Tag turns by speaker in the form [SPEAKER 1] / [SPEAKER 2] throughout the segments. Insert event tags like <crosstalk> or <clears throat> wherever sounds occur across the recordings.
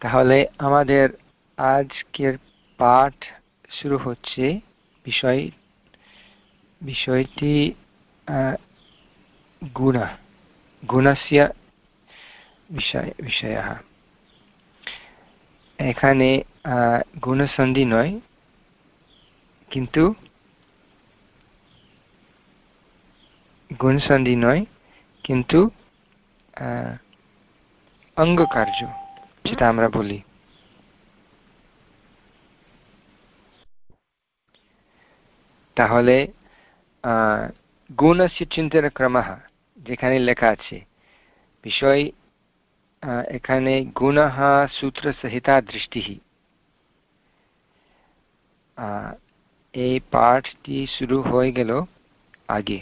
[SPEAKER 1] তাহলে আমাদের আজকের পাঠ শুরু হচ্ছে বিষয়, বিষয়টি গুণ গুণस्य বিষয়, বিষয়ः। এখানে গুণসন্ধি নয়, কিন্তু গুণসন্ধি নয়, কিন্তু অঙ্গকার্য। যেটা আমরা বলি। তাহলে গুণस्य চিন্তনক্রমः যেখানে লেখা আছে, বিষয় এখানে গুণः সূত্রসহিতা দৃষ্টিः এই পাঠটি শুরু হয়ে গেল আগে।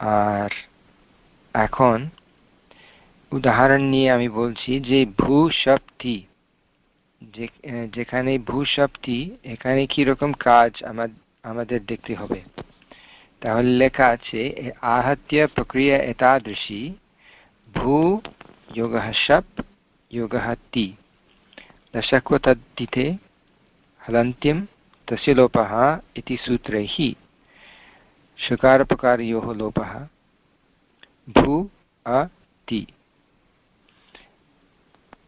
[SPEAKER 1] আর এখন উদাহরণ নিয়ে আমি বলছি যে ভূ শক্তি যেখানে ভূ শক্তি এখানে কি রকম কাজ আমাদের দেখতে হবে তাহলে লেখা আছে आहत्य प्रक्रिया एतादृशी भू योगः शप् योगः ति दशक्वतद्धिते हलन्त्यं तस्य लोपः इति सूत्रैः षकारपकारयोः लोपः ভূ আ তি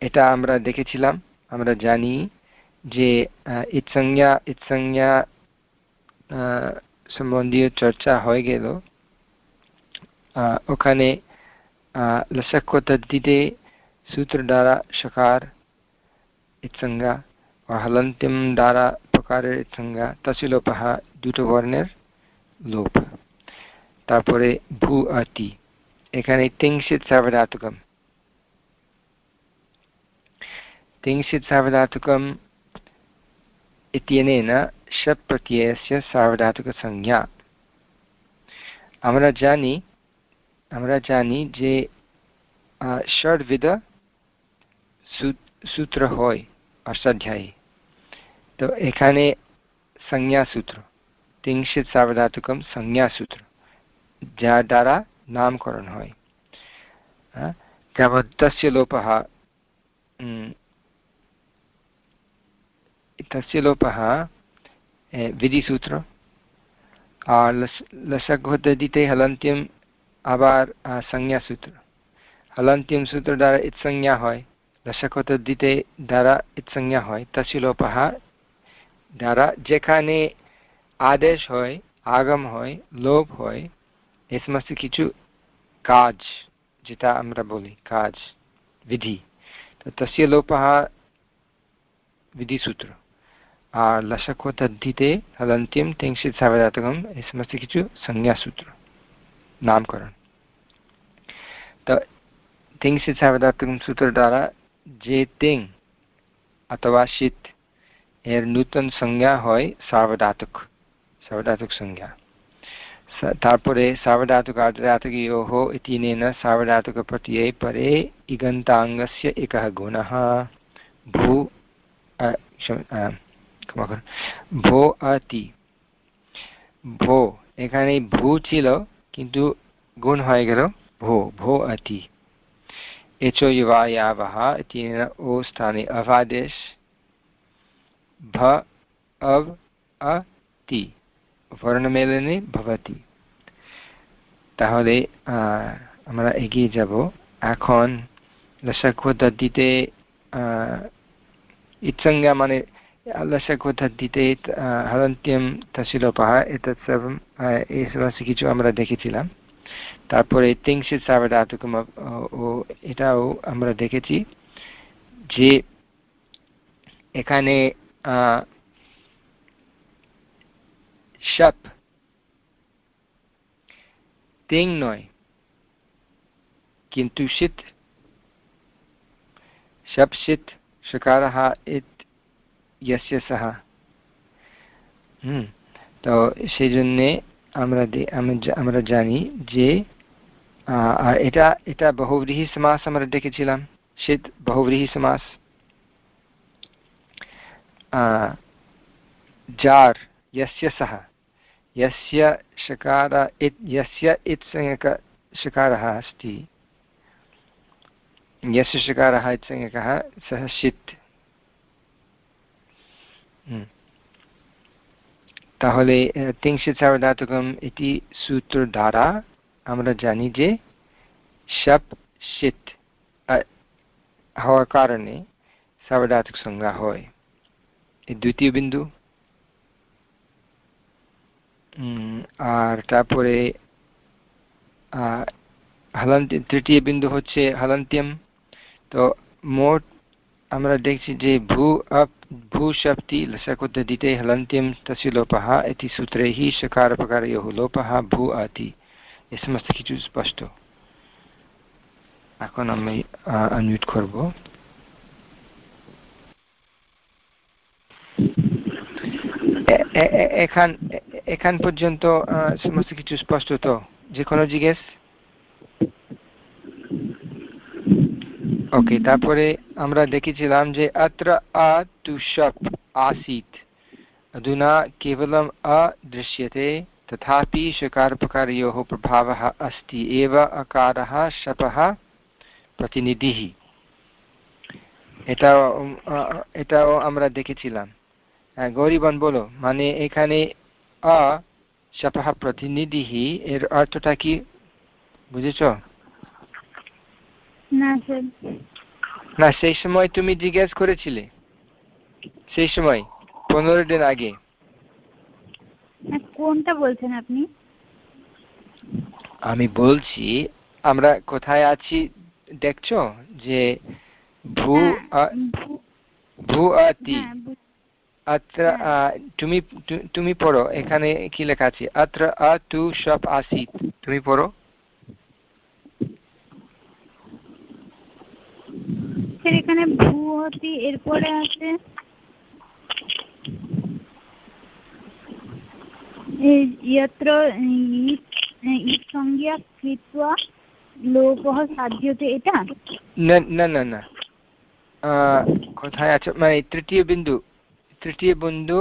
[SPEAKER 1] এটা আমরা দেখেছিলাম, আমরা জানি যে ইৎসংজ্ঞা ইৎসংজ্ঞা সম্বন্ধীয় চর্চা হয়ে গেল। ওখানে লসক্যতদ্দিতে সূত্র দ্বারা সকার ইৎসংজ্ঞা ও হলন্তিম দ্বারা প্রকারের ইৎসংজ্ঞা তসিলোপহ দুটো বর্ণের লোপ। তারপরে ভূ অতি এখানে তিংশিত সার্বধাতুকম तिंशित् सार्वधातुकम् इत्यनेन शप् प्रत्ययस्य सार्वधातुकसंज्ञा আমরা জানি আমরা জানি যে ষড়বিধ সূত্র হয় অষ্টাধ্যায়ী তো এখানে সংজ্ঞাসূত্র তিংশিত সার্বধাতুকম সংজ্ঞাসূত্র যার দ্বারা নামকরণ হয় যেমন তস্য লোপः तस्य लोपः विधिसूत्र लसघोदधिते हलन्त्यम् अवार् संज्ञासूत्र हलन्त्यं सूत्रधारा इति संज्ञा होय्। लसकोतद्धिते धारा इति संज्ञा होय्। तस्य लोपः, धारा जेखाने आदेश होय्, आगम होय् लोप होय् एतमस्ति किचु काज्, जिता अमरा बोलि, काज्, विधि। तस्य लोपः, विधिसूत्रम्। লসকো তদ্ধিতে তদন্তিম তিংশিত সাবধাতকম এই সমস্ত কিছু সংজ্ঞাসূত্র নামকরণ তো তিংশিত সাবধাতকম সূত্র দ্বারা যে তিং অথবা শীত এর নূতন সংজ্ঞা হয় সাবধাতক সাবধাতক সংজ্ঞা তারপরে সাবধাতুক আর্ধাতুকयोः ইতিনেন সাবধাতুকপ্রত্যये परे इगन्ताङ्गस्य एकः गुणः भू ক্ষমা করো। ভো আতি ভো এখানে ভূ ছিল, কিন্তু গুণ হয়ে গেল ভো। ভো আতি এচো ইবায়াবহ ইতিন ও স্থানে অভাদেশ ভ, অব অতি বর্ণমেলনে ভবতি। তাহলে আমরা এগিয়ে যাব। এখন লসাকুয়া দদ্দিতে ইৎসঙ্গা মানে লসাক্ষদিতে হলন্ত্যম তসিলোপः এতৎ সর্বম এই সমস্ত কিছু আমরা দেখেছিলাম। তারপরে তিংশিত সার্বধাতুকম ও, এটাও আমরা দেখেছি যে এখানে শপ তিং নয়, কিন্তু শীত শপ শীত সকারः ইত यस्य सः হুম তো সেই জন্যে আমরা আমরা জানি যে এটা এটা বহুব্রীহি সমাস আমরা দেখেছিলাম শীত বহুব্রীহি সমাস जार यस्य सः यस्य शकार इत् यस्य इत्संज्ञक शकारः अस्ति यस्य शकारः इत्संज्ञकः सः षित् তাহলে তিংশিত সার্বধাতুকম ইতি সূত্র দ্বারা আমরা জানি যে শপ শীত হওয়ার কারণে সার্বধাতুক সংজ্ঞা হয়। এই দ্বিতীয় বিন্দু। আর তারপরে তৃতীয় বিন্দু হচ্ছে হলন্ত্যম। তো মোট আমরা দেখছি যে ভূ अप् भूशप्ति लसकुद्धदिते हलन्त्यं तस्य लोपः इति सूत्रैः शकारपकारयोः लोपः भू आति এ সমস্ত কিছু স্পষ্ট এখন আমি আনমিউট করব এখান এখান পর্যন্ত সমস্ত কিছু স্পষ্ট তো যে কোনো জিজ্ঞেস ওকে তারপরে আমরা দেখেছিলাম যে अत्र अतुषप् आसीत् अधुना केवलम् अदृश्यते तथापि शकारपकारयोः प्रभावः अस्ति एव अकारः शपः প্রতিনিধিः এটাও এটাও আমরা দেখেছিলাম হ্যাঁ গৌরীবন বলো মানে এখানে অ শপহ প্রতিনিধি এর অর্থটা কি বুঝেছ
[SPEAKER 2] না
[SPEAKER 1] সেই সময় তুমি জিজ্ঞেস করেছিলে। সেই সময় পনেরো দিন আগে।
[SPEAKER 2] কোনটা বলছেন আপনি?
[SPEAKER 1] আমি বলছি আমরা কোথায় আছি দেখছ? যে
[SPEAKER 2] হ্যাঁ,
[SPEAKER 1] আতি হ্যাঁ, আত্র হ্যাঁ। তুমি তুমি পড়ো এখানে কি লেখা আছে? আত্র তু সব আসি তুমি পড়ো।
[SPEAKER 2] এখানে ভূহতি এরপরে আছে यत्र সংজ্ঞা কৃত্বা লোপः সাধ্যতে এটা
[SPEAKER 1] না না না না কোথায় আছে মানে তৃতীয় বিন্দু তৃতীয় বিন্দু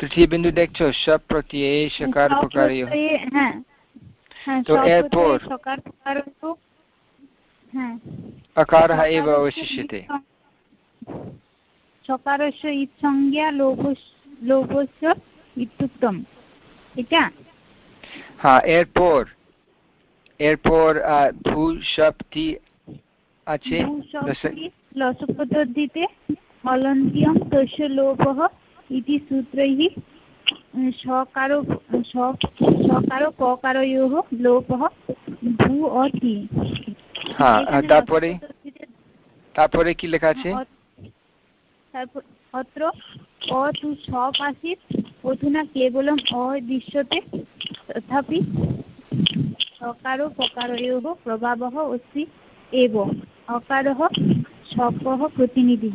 [SPEAKER 1] তৃতীয় বিন্দু দেখছো সব প্রত্যয়ে সকার প্রকারে
[SPEAKER 2] হ্যাঁ
[SPEAKER 1] তো এরপর
[SPEAKER 2] সকার প্রকার
[SPEAKER 1] अकारः एव अवशिष्यते
[SPEAKER 2] चकारस्य इत्संज्ञा लोभस् लोभस्य इत्युक्तम् এটা?
[SPEAKER 1] হ্যাঁ এরপর এরপর ভূ শব্দটি আছে।
[SPEAKER 2] লসপদ্ধতিতে হলন্তিয়ম তস্য লোভঃ ইতি সূত্রৈঃ সকার সকার পকারয়োঃ লোভঃ ভূ অতি।
[SPEAKER 1] হ্যাঁ, তারপরে? তারপরে কি লেখা আছে?
[SPEAKER 2] হ্যাঁ, সব আসিত অধুনা কেবলম অদৃশ্যতে তথাপি সকারো প্রভাবহ এব অকারহ সকহ প্রতিনিধি।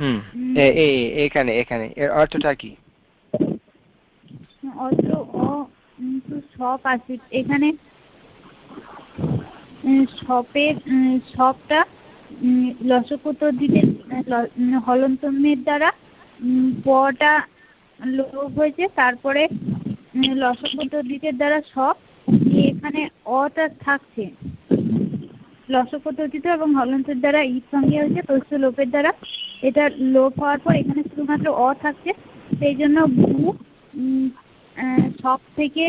[SPEAKER 1] হুম এখানে এখানে এর অর্থটা কি?
[SPEAKER 2] অত্র অ সব এখানে সপের সপটা লসকত দিতে হলন্তমের দ্বারা পটা লোভ হয়েছে, তারপরে লসকত দিতের দ্বারা সব এখানে অটা থাকছে। লসক পদ্ধতিতে এবং হলন্তের দ্বারা ঈদ সঙ্গে হয়েছে তস্য লোপের দ্বারা। এটা লোপ হওয়ার পর এখানে শুধুমাত্র অ থাকছে। সেই জন্য ভূ সব থেকে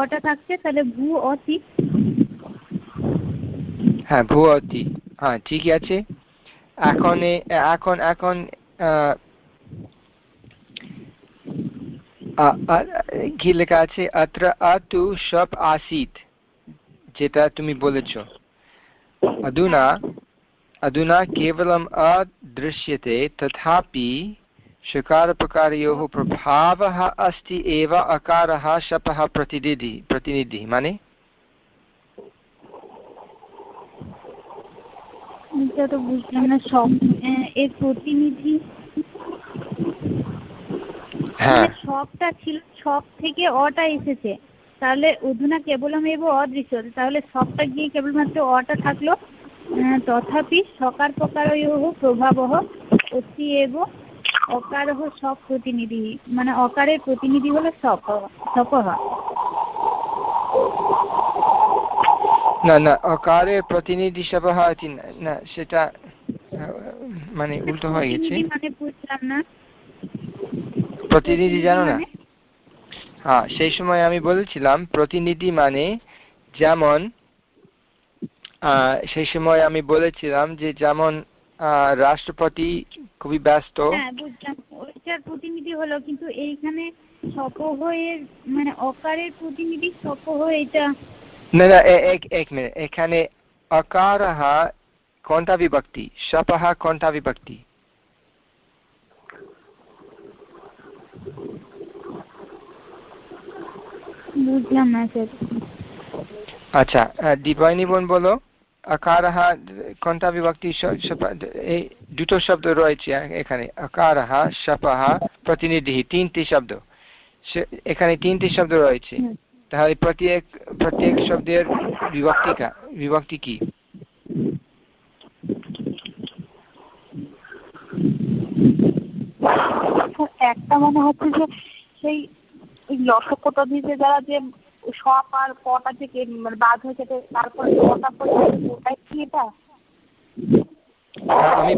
[SPEAKER 2] অটা থাকছে। তাহলে ভূ অতি
[SPEAKER 1] হ্যাঁ ভূ অতি হ্যাঁ ঠিকই আছে এখন এখন এখন কি লেখা আছে अत्र अतु शप् आसीत् যেটা তুমি বলেছ अधुना अधुना केवलम् अदृश्यते तथापि षकारप्रकारयोः प्रभावः अस्ति एव अकारः शपः प्रतिनिधि प्रतिनिधिः माने
[SPEAKER 2] এটা তো বুঝলাম না সব এর প্রতিনিধি
[SPEAKER 1] হ্যাঁ।
[SPEAKER 2] সবটা ছিল সব থেকে অটা এসেছে। তাহলে অধুনা কেবলম এব অদৃশ্য তাহলে সবটা গিয়ে কেবলমাত্র অটা থাকল। তথাপি সকার প্রকারয়োহ প্রভাবহ অতি এব অকারহ সব প্রতিনিধি। মানে অকারের প্রতিনিধি হলো সপ সপহ
[SPEAKER 1] না না অকারের প্রতিনিধি সভা না সেটা মানে উল্টো হয়ে গেছে।
[SPEAKER 2] মানে
[SPEAKER 1] প্রতিনিধি জানো না? মানে? হ্যাঁ সেই সময় আমি বলেছিলাম প্রতিনিধি মানে যেমন সেই সময় আমি বলেছিলাম যে যেমন রাষ্ট্রপতি খুবই ব্যস্ত।
[SPEAKER 2] হ্যাঁ প্রতিনিধি হলো কিন্তু এইখানে সপহের মানে অকারের প্রতিনিধি সপহ এটা
[SPEAKER 1] না না এক এক মিনিট এখানে অকারः কোনটা বিভক্তি শপः কোনটা বিভক্তি।
[SPEAKER 2] বুঝলাম না স্যার।
[SPEAKER 1] আচ্ছা দীপায়নি বোন বলো আকারः কোনটা বিভক্তি এই দুটো শব্দ রয়েছে এখানে। আকারः শপः প্রতিনিধি তিনটি শব্দ। এখানে তিনটি শব্দ রয়েছে। তাহলে প্রত্যেক প্রত্যেক শব্দের বিভক্তি বিভক্তি কি?
[SPEAKER 3] একটা মনে হচ্ছে যে সেই ওই লসকতা দিতে যারা যে সপ আর কটা থেকে মানে বাদ হয়েছে তারপরে কটা ওটাই কি এটা?
[SPEAKER 1] আমি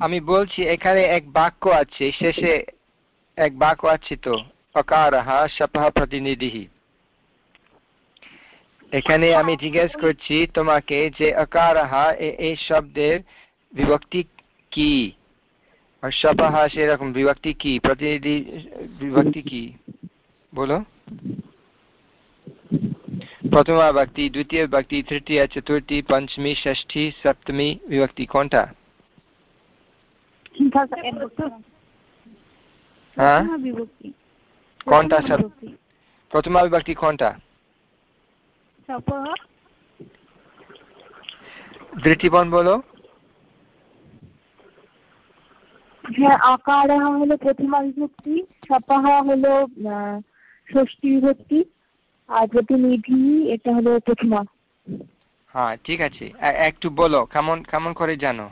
[SPEAKER 1] আমি বলছি এখানে এক বাক্য আছে শেষে এক বাক্য আছে তো অকারः শপः প্রতিনিধি। এখানে আমি জিজ্ঞেস করছি তোমাকে যে অকারः এই শব্দের বিভক্তি কি? আর সেরকম বিভক্তি কি? প্রতিনিধি বিভক্তি কি? বলো। প্রথমা ভক্তি দ্বিতীয় ভক্তি তৃতীয় চতুর্থী পঞ্চমী ষষ্ঠী সপ্তমী বিভক্তি কোনটা? হ্যাঁ? কোনটা প্রথমা বিভক্তি কোনটা? দৃষ্টিবন বলো।
[SPEAKER 3] হ্যাঁ আকার হলো প্রথমা বিভক্তি সপাহ হলো ষষ্ঠী বিভক্তি আর প্রতিনিধি এটা হলো প্রথমা
[SPEAKER 1] হ্যাঁ ঠিক আছে। একটু বলো কেমন কেমন করে জানো?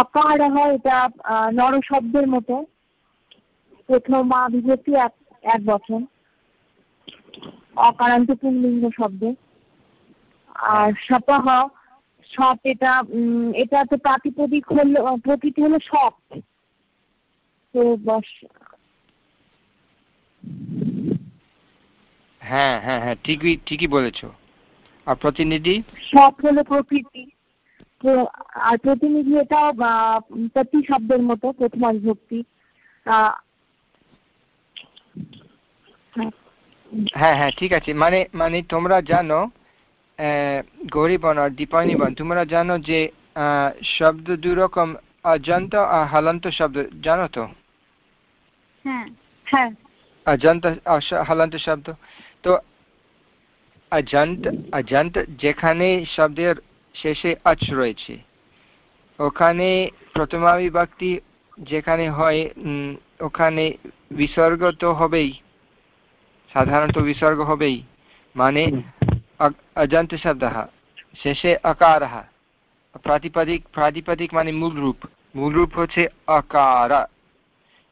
[SPEAKER 3] অকারহ এটা নর শব্দের মতো। প্রথমা বিভক্তি এক এক বছর অকারান্ত পুংলিঙ্গ শব্দ। আর সপাহ সপ এটা এটা তো প্রাতিপদিক হলো প্রকৃতি হলো সপ। তো বস
[SPEAKER 1] হ্যাঁ হ্যাঁ হ্যাঁ ঠিকই ঠিকই বলেছ। আর প্রতিনিধি?
[SPEAKER 3] সপ হলো প্রকৃতি। আর প্রতিনিধি এটাও প্রতি শব্দের মতো প্রথম বিভক্তি
[SPEAKER 1] হ্যাঁ। হ্যাঁ ঠিক আছে। মানে মানে তোমরা জানো গৌরীবন আর দীপায়নীবন তোমরা জানো যে শব্দ দুরকম অজন্ত আর হলন্ত শব্দ জানো তো?
[SPEAKER 2] হ্যাঁ হ্যাঁ।
[SPEAKER 1] অজন্ত হলন্ত শব্দ। তো অজন্ত অজন্ত যেখানে শব্দের শেষে আচ রয়েছে। ওখানে প্রথমা বিভক্তি যেখানে হয় ওখানে বিসর্গ তো হবেই সাধারণত বিসর্গ হবেই মানে অজন্ত শব্দ শেষে আকার প্রাতিপাদিক প্রাতিপাদিক মানে মূল রূপ মূল রূপ হচ্ছে আকার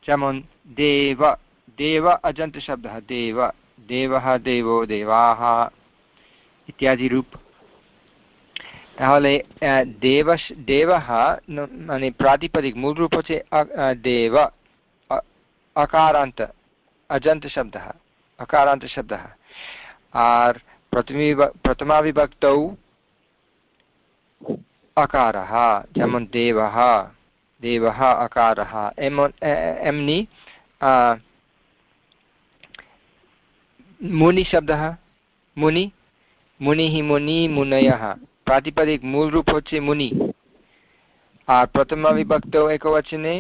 [SPEAKER 1] যেমন দেব দেব অজন্ত শব্দ দেব দেব দেব দেবাহ ইত্যাদি রূপ। देव देवः प्रातिपदिक मूल रूप से देव अकारान्त अजन्तशब्दः अकारान्तशब्दः आर् प्रथमी प्रथमाविभक्तौ अकारः जमन् देवः देवः अकारः एम् एम्नि मुनिशब्दः मुनि मुनिः मुनि मुनयः প্রাতিপদিক মূল রূপ হচ্ছে মুনি আর প্রথমা বিভক্ত একবচনে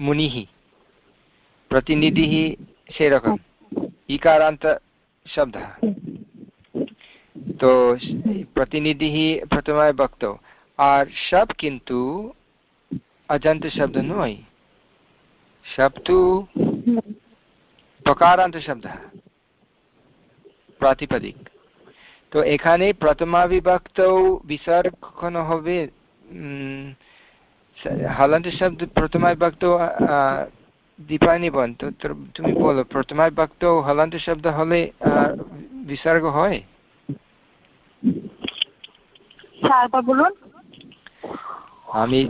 [SPEAKER 1] মুনিः প্রতিনিধিः সেরকম ইকারান্ত শব্দः তো প্রতিনিধি প্রথমে ভক্ত আর সব কিন্তু অজন্ত শব্দ নয় সব তো প্রকারান্ত শব্দ প্রাতিপদিক তো এখানে প্রথমা বিভক্ত বিসর্গ কখনো হবে হলন্ত শব্দ প্রথমা বিভক্ত দীপানিবন তো তুমি বলো প্রথমা বিভক্ত হলান্ত শব্দ হলে বিসর্গ হয়?
[SPEAKER 3] বলুন।
[SPEAKER 1] আমি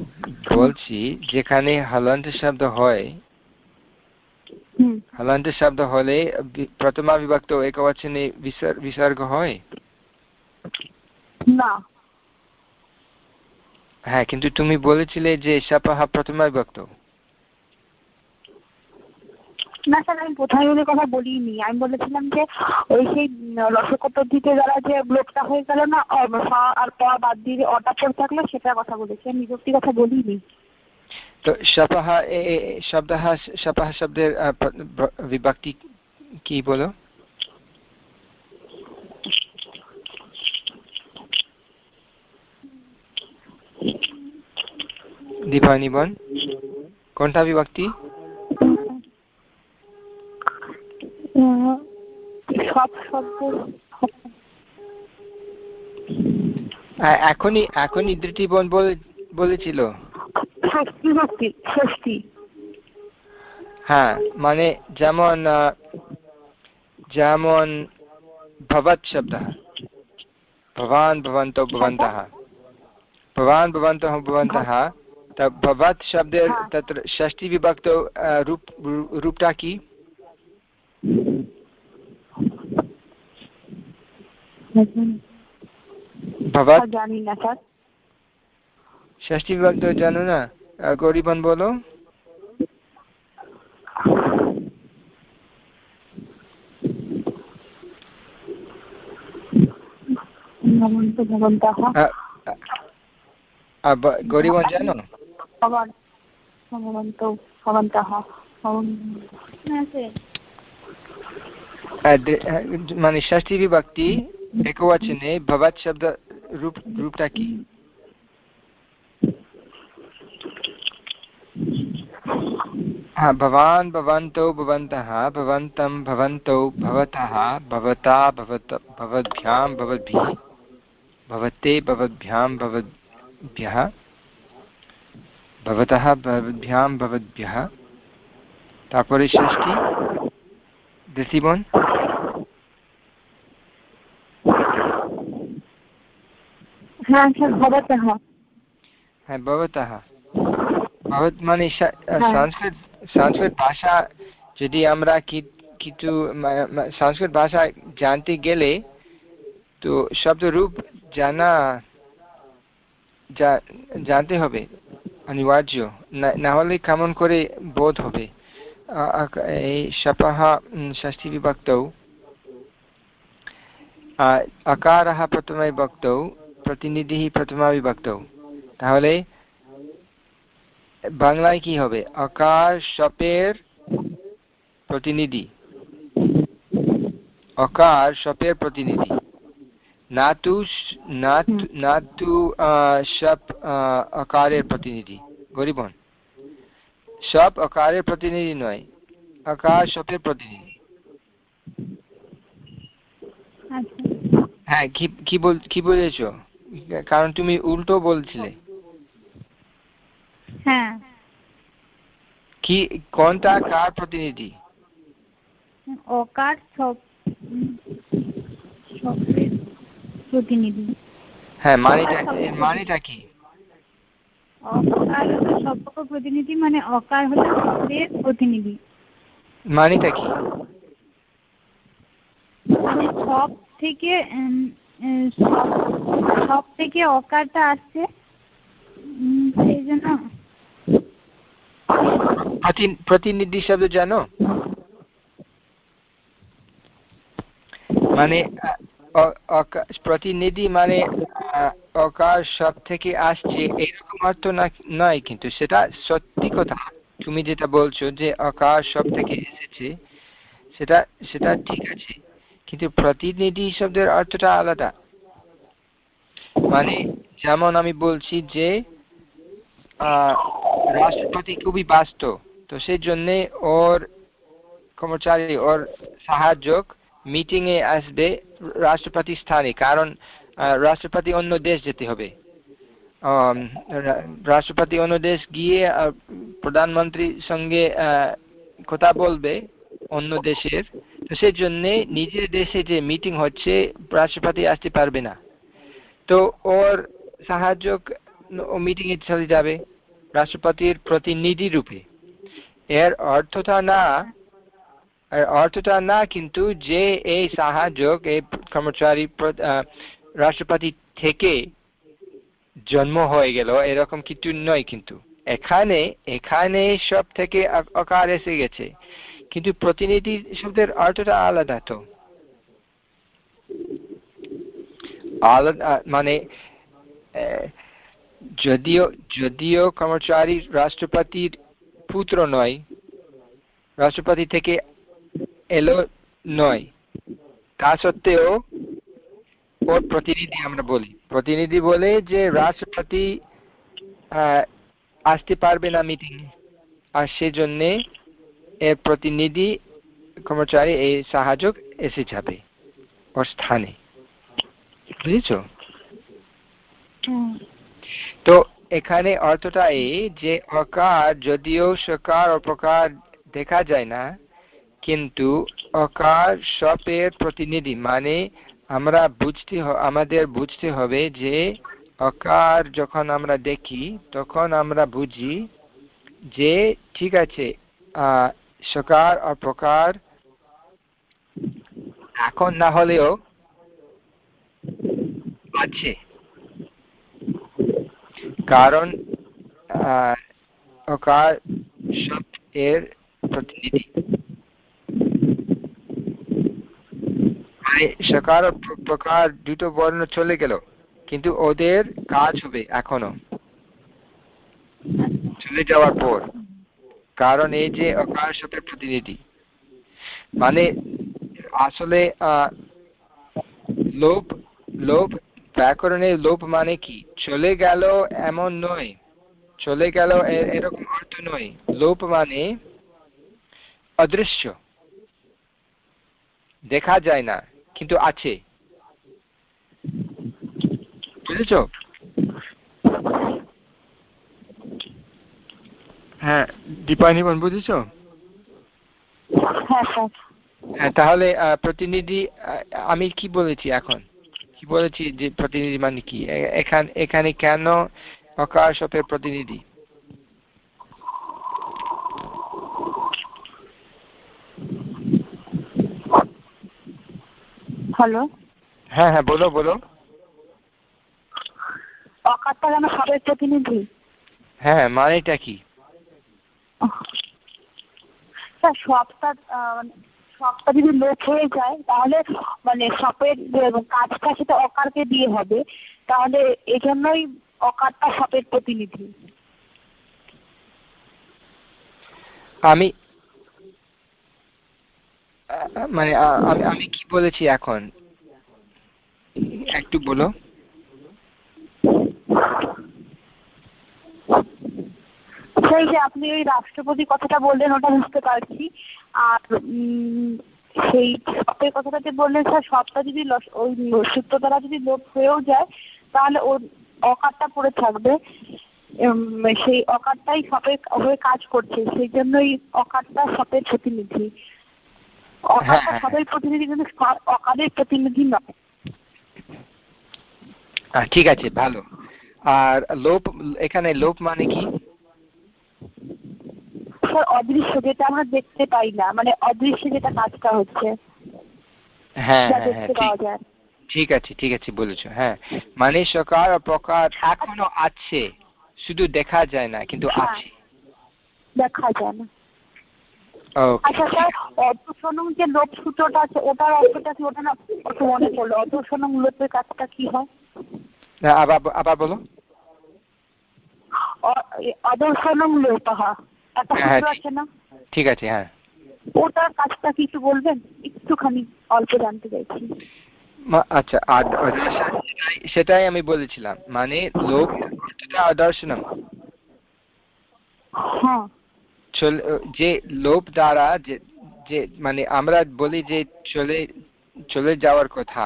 [SPEAKER 1] বলছি যেখানে হলান্ত শব্দ হয় হলান্ত শব্দ হলে প্রথমা বিভক্ত একবচনে বিসর্গ হয়?
[SPEAKER 3] না।
[SPEAKER 1] হ্যাঁ কিন্তু তুমি বলেছিলে যে সাপাহা প্রথমা বিভক্ত
[SPEAKER 3] না স্যার আমি প্রথমে কথা বলিনি। আমি বলেছিলাম যে ওই সেই রসকতদ্ধিতে যারা যে লোকটা হয়ে গেল না আর পা বাদ দিয়ে অটা পড়ে থাকল সেটার কথা বলেছি। আমি বিভক্তি কথা বলিনি।
[SPEAKER 1] তো সাপাহা শব্দ সাপাহা শব্দের বিভক্তি কি বলো? বিভক্তি?
[SPEAKER 3] সব শব্দ।
[SPEAKER 1] এখনই দৃষ্টিবন বলেছিল। হ্যাঁ মানে যেমন যেমন ভবৎ শব্দ। ভবান ভবন্ত ভবন্তः। भवान् भवन्तः भवन्तः भवत् शब्दे तत्र षष्टिविभक्तौ रूप रूपटा की?
[SPEAKER 3] भवत् षष्टिविभक्तौ
[SPEAKER 1] जानु न गौरीबन् बोलो। भवन्तः। गौरीवञ्चन भवन्तौ भवन्तः। माने षष्ठी विभक्ति एकवचने भवत् शब्द रूप रूपता की? हा भवान् भवन्तौ भवन्तः भवन्तं भवन्तौ भवतः भवता भवत भवद्भ्यां भवद्भिः भवते भवद्भ्यां भवद् भवद्भ्यः भवतः भवद्भ्यां भवद्भ्यः তারপরে ষষ্ঠী দৃষ্টিবন
[SPEAKER 3] হ্যাঁ স্যার ভবতः
[SPEAKER 1] হ্যাঁ ভবতः ভবত মানে সংস্কৃত সংস্কৃত ভাষা যদি আমরা কিছু সংস্কৃত ভাষা জানতে গেলে তো শব্দরূপ জানা জানতে হবে, অনিবার্য। না হলে কেমন করে বোধ হবে? এই শপহ ষষ্ঠী বিভক্তৌ। আকারः প্রথমে বিভক্তৌ প্রতিনিধি প্রথমা বিভক্ত। তাহলে, বাংলায় কি হবে? অকার সপের প্রতিনিধি। অকার সপের প্রতিনিধি। নাতু নাতু সপ অকারের প্রতিনিধি গরিবন সব অকারের প্রতিনিধি নয় অকার সপের প্রতিনিধি হ্যাঁ কি বল কি বলেছ? কারণ তুমি উল্টো বলছিলে।
[SPEAKER 2] হ্যাঁ।
[SPEAKER 1] কি কোনটা কার প্রতিনিধি?
[SPEAKER 2] অকার সব প্রতিনিধি।
[SPEAKER 1] হ্যাঁ মানেটা মানেটা কি?
[SPEAKER 2] অকার প্রতিনিধি মানে অকার হলো শব্দের প্রতিনিধি।
[SPEAKER 1] মানেটা কি?
[SPEAKER 2] মানে সব থেকে সব থেকে অকারটা আসছে সেই জন্য
[SPEAKER 1] প্রতিনিধি শব্দ জানো? মানে প্রতিনিধি মানে অকার সব থেকে আসছে এরকম অর্থ নয়, কিন্তু সেটা সত্যি কথা। তুমি যেটা বলছো যে অকার সব থেকে এসেছে, সেটা সেটা ঠিক আছে, কিন্তু প্রতিনিধি শব্দের অর্থটা আলাদা। মানে যেমন আমি বলছি যে রাষ্ট্রপতি খুবই ব্যস্ত, তো সেই জন্যে ওর কর্মচারী, ওর সাহায্যক মিটিং এ আসবে রাষ্ট্রপতি স্থানে, কারণ রাষ্ট্রপতি অন্য দেশ যেতে হবে। রাষ্ট্রপতি অন্য দেশ গিয়ে প্রধানমন্ত্রীর সঙ্গে কথা বলবে অন্য দেশের, তো সেই জন্য নিজের দেশে যে মিটিং হচ্ছে, রাষ্ট্রপতি আসতে পারবে না। তো ওর সাহায্য ও মিটিং এ চলে যাবে রাষ্ট্রপতির প্রতিনিধি রূপে। এর অর্থটা না অর্থটা না, কিন্তু যে এই সাহায্য এই কর্মচারী রাষ্ট্রপতি থেকে জন্ম হয়ে গেল, এরকম কিছু নয় কিন্তু। এখানে এখানে সব থেকে অকার এসে গেছে। কিন্তু প্রতিনিধি শব্দের অর্থটা আলাদা তো। আলাদা মানে যদিও যদিও কর্মচারী রাষ্ট্রপতির পুত্র নয়, রাষ্ট্রপতি থেকে এলো নয়। তা সত্ত্বেও ওর প্রতিনিধি আমরা বলি। প্রতিনিধি বলে যে রাষ্ট্রপতি আসতে পারবে না মিটিং আর সেজন্য এর প্রতিনিধি, কর্মচারী এই সাহায্য এসে যাবে ওর স্থানে। বুঝেছ? তো এখানে অর্থটা এই যে অকার, যদিও সকার অপকার দেখা যায় না কিন্তু অকার সপের প্রতিনিধি মানে আমরা বুঝতে আমাদের বুঝতে হবে যে অকার যখন আমরা দেখি, তখন আমরা বুঝি যে ঠিক আছে সকার আর এখন না হলেও আছে। কারণ অকার শব্দ এর প্রতিনিধি। সকার প্রকার দুটো বর্ণ চলে গেল, কিন্তু ওদের কাজ হবে এখনও। চলে যাওয়ার পর, কারণ এই যে অকার শব্দের প্রতিনিধি মানে আসলে লোভ লোভ ব্যাকরণের লোভ মানে কি? চলে গেল এমন নয়, চলে গেল এরকম অর্থ নয়। লোভ মানে অদৃশ্য। দেখা যায় না। কিন্তু আছে। বুঝেছ? হ্যাঁ দীপানিবন বুঝেছ? হ্যাঁ তাহলে প্রতিনিধি আমি কি বলেছি এখন? কি বলেছি যে প্রতিনিধি মানে কি? এখানে এখানে কেন অকার শপের প্রতিনিধি?
[SPEAKER 4] হ্যালো
[SPEAKER 1] হ্যাঁ হ্যাঁ বলো বলো।
[SPEAKER 4] অকারটা যেন সবের প্রতিনিধি
[SPEAKER 1] হ্যাঁ মানেটা কি?
[SPEAKER 4] স্যার সবটা সবটা যদি লোপ হয়ে যায় তাহলে মানে সপের কাজটা সেটা অকারকে দিয়ে হবে। তাহলে এজন্যই অকারটা সপের প্রতিনিধি।
[SPEAKER 1] আমি মানে আমি কি বলেছি এখন? একটু বলো।
[SPEAKER 4] সেই যে আপনি ওই রাষ্ট্রপতি কথাটা বললেন, ওটা বুঝতে পারছি। আর সেই কথাটা যে বললেন, স্যার, সবটা যদি ওই সূত্র দ্বারা যদি লোপ হয়েও যায়, তাহলে ওর অকারটা পড়ে থাকবে। সেই অকারটাই সপের হয়ে কাজ করছে। সেই জন্যই অকারটা সপের প্রতিনিধি অকারটা প্রতিনিধি কিন্তু অকারের প্রতিনিধি নয়।
[SPEAKER 1] ঠিক আছে ভালো। আর লোপ এখানে লোপ মানে কি?
[SPEAKER 4] অদৃশ্য যেটা আমরা দেখতে পাই না মানে অদৃশ্য যেটা কাজটা হচ্ছে
[SPEAKER 1] হ্যাঁ হ্যাঁ ঠিক। আছে ঠিক আছে বলেছ হ্যাঁ। মানে সকার প্রকার এখনও আছে শুধু দেখা যায় না কিন্তু আছে।
[SPEAKER 4] দেখা যায় না। আচ্ছা স্যার অর্ধসনম যে লোপ সূত্রটা আছে ওটার অর্থটা কি ওটা না মনে পড়ল? অর্ধসনম লোপের কাজটা কি হয়?
[SPEAKER 1] আবার আবার বলো
[SPEAKER 4] অদর্শনম লোপহ একটা সূত্র আছে না?
[SPEAKER 1] ঠিক আছে হ্যাঁ।
[SPEAKER 4] ওটার কাজটা কি একটু বলবেন? একটুখানি অল্প জানতে চাইছি।
[SPEAKER 1] আচ্ছা সেটাই আমি বলেছিলাম। মানে লোক অদর্শনম।
[SPEAKER 4] হ্যাঁ।
[SPEAKER 1] যে লোভ দ্বারা যে মানে আমরা বলি যে চলে চলে যাওয়ার কথা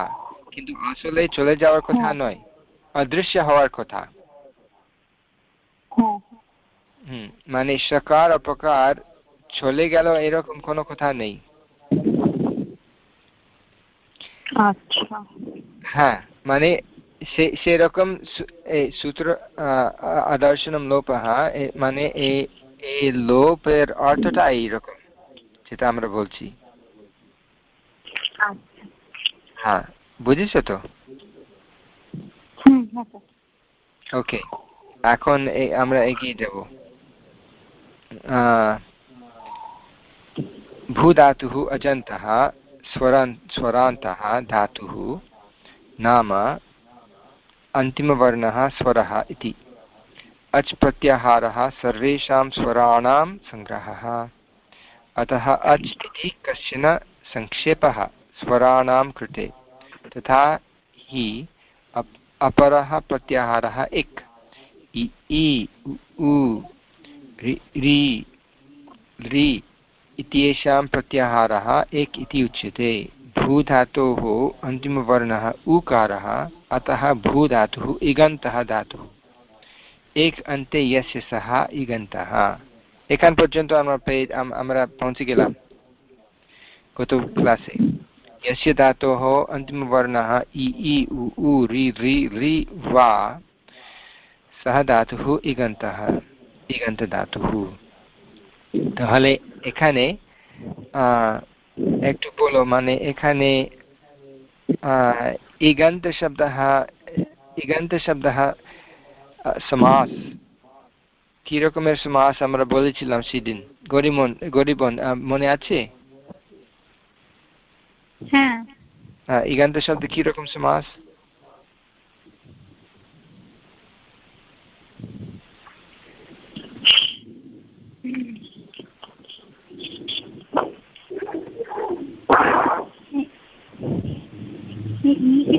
[SPEAKER 1] কিন্তু আসলে চলে যাওয়ার কথা নয় অদৃশ্য হওয়ার কথা। হম মানে সকার অপকার চলে গেল এরকম কোনো কথা নেই।
[SPEAKER 3] আচ্ছা।
[SPEAKER 1] হ্যাঁ মানে সেরকম সূত্র আদর্শনম লোপः মানে এই লোপের অর্থটা এইরকম যেটা আমরা বলছি
[SPEAKER 3] আচ্ছা
[SPEAKER 1] হ্যাঁ বুঝেছো তো ওকে এখন আমরা এগিয়ে যাব भूधातुः अजन्तः स्वरान् स्वरान्तः धातुः नाम अन्तिमवर्णः स्वरः इति अच् प्रत्याहारः सर्वेषां स्वराणां सङ्ग्रहः। अतः अच् इति कश्चन सङ्क्षेपः स्वराणां कृते। तथा हि अपरः प्रत्याहारः इक्। इ उ रि रि इत्येषां प्रत्याहारः एक् इति उच्यते। भूधातोः अन्तिमवर्णः उकारः अतः भूधातुः इगन्तः धातुः। এক अन्ते यस्य सः ইগন্তः এখান পর্যন্ত আমরা পেয়ে আমরা পৌঁছে গেলাম গত ক্লাসে यस्य धातोः अन्तिमवर्णः इ इ उ उ रि रि रि वा सः धातुः इगन्तः ইগন্তধাতুः তাহলে এখানে একটু বলো মানে এখানে ইগন্ত শব্দ ইগন্ত শব্দ সমাস। কি রকমের সমাস? আমরা বলেছিলাম সেদিন। গরিমন গরিবন মনে আছে?
[SPEAKER 2] হ্যাঁ।
[SPEAKER 1] ইগান্ত শব্দ কি রকম সমাস?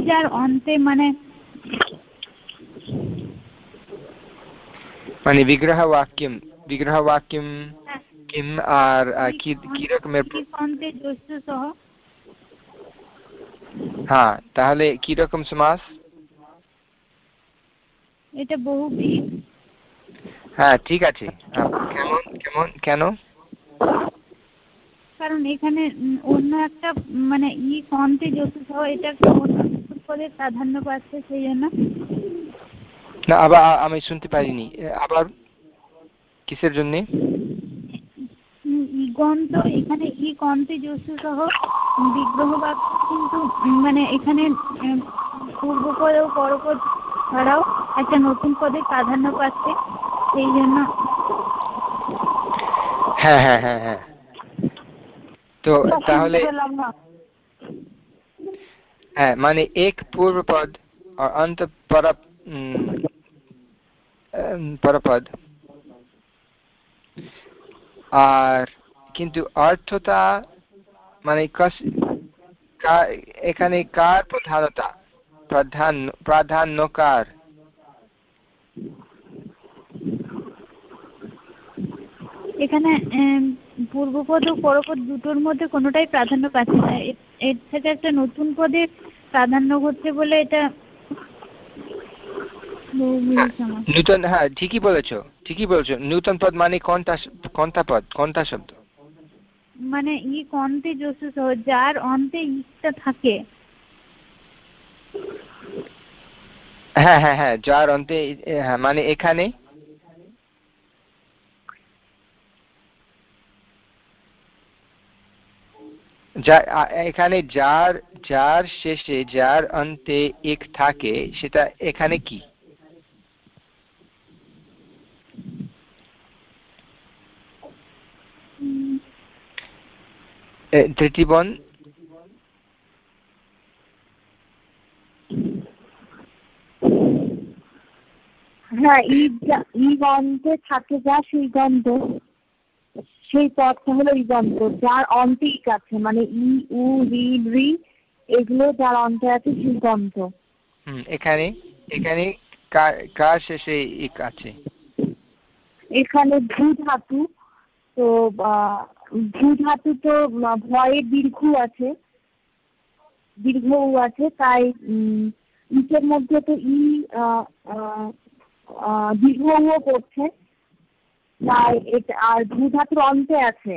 [SPEAKER 2] যার অন্তে মানে
[SPEAKER 1] মানে বিগ্রহবাক্যম বিগ্রহবাক্যম কিম আর কি কি রকমের
[SPEAKER 2] অন্তে সহ
[SPEAKER 1] হ্যাঁ তাহলে কি রকম সমাস
[SPEAKER 2] এটা বহু
[SPEAKER 1] হ্যাঁ ঠিক আছে কেমন কেমন কেন
[SPEAKER 2] কারণ এখানে অন্য একটা মানে ই কন্তে যত সহ এটা পদে প্রাধান্য পাচ্ছে সেই জন্য।
[SPEAKER 1] না আবার আমি শুনতে পারিনি আবার কিসের জন্য?
[SPEAKER 2] ইগন্ত এখানে ই কন্তে সহ বিগ্রহ বাক্য কিন্তু মানে এখানে পূর্বপদ ও পরপদ ছাড়াও একটা নতুন পদে প্রাধান্য পাচ্ছে সেই জন্য
[SPEAKER 1] হ্যাঁ হ্যাঁ হ্যাঁ হ্যাঁ। তো তাহলে হ্যাঁ মানে এক পূর্বপদ আর অন্ত পরপদ। আর কিন্তু অর্থটা মানে এখানে কার প্রধানতা? প্রাধান্য প্রাধান্য কার
[SPEAKER 2] এখানে পূর্বপদ ও পরপদ দুটোর মধ্যে কোনোটাই প্রাধান্য পাচ্ছে না। এর থেকে একটা নতুন পদে প্রাধান্য ঘটছে বলে এটা
[SPEAKER 1] নূতন হ্যাঁ ঠিকই বলেছ ঠিকই বলেছ। নূতন পদ মানে কোনটা কোনটা পদ কোনটা শব্দ।
[SPEAKER 2] মানে ই কন্তে জসু সহ যার অন্তে ইটা থাকে।
[SPEAKER 1] হ্যাঁ হ্যাঁ হ্যাঁ যার অন্তে হ্যাঁ মানে এখানে? এখানে যার যার শেষে যার অন্তে এক থাকে সেটা এখানে কি? তৃতীবন
[SPEAKER 3] হ্যাঁ ই গন্ধে থাকে যা সেই গন্ধ সেই হলো ইগন্ত যার আছে মানে ই উ রি রি এগুলো যার অন্তে আছে সেই গন্ধ।
[SPEAKER 1] এখানে এখানে কার শেষে ইক আছে?
[SPEAKER 3] এখানে ভূ ধাতু তো ধাতু তো ভয়ে দীর্ঘ আছে দীর্ঘ আছে তাই ইটের মধ্যে তো ই দীর্ঘ করছে তাই এটা আর ভূ ধাতুর অন্তে আছে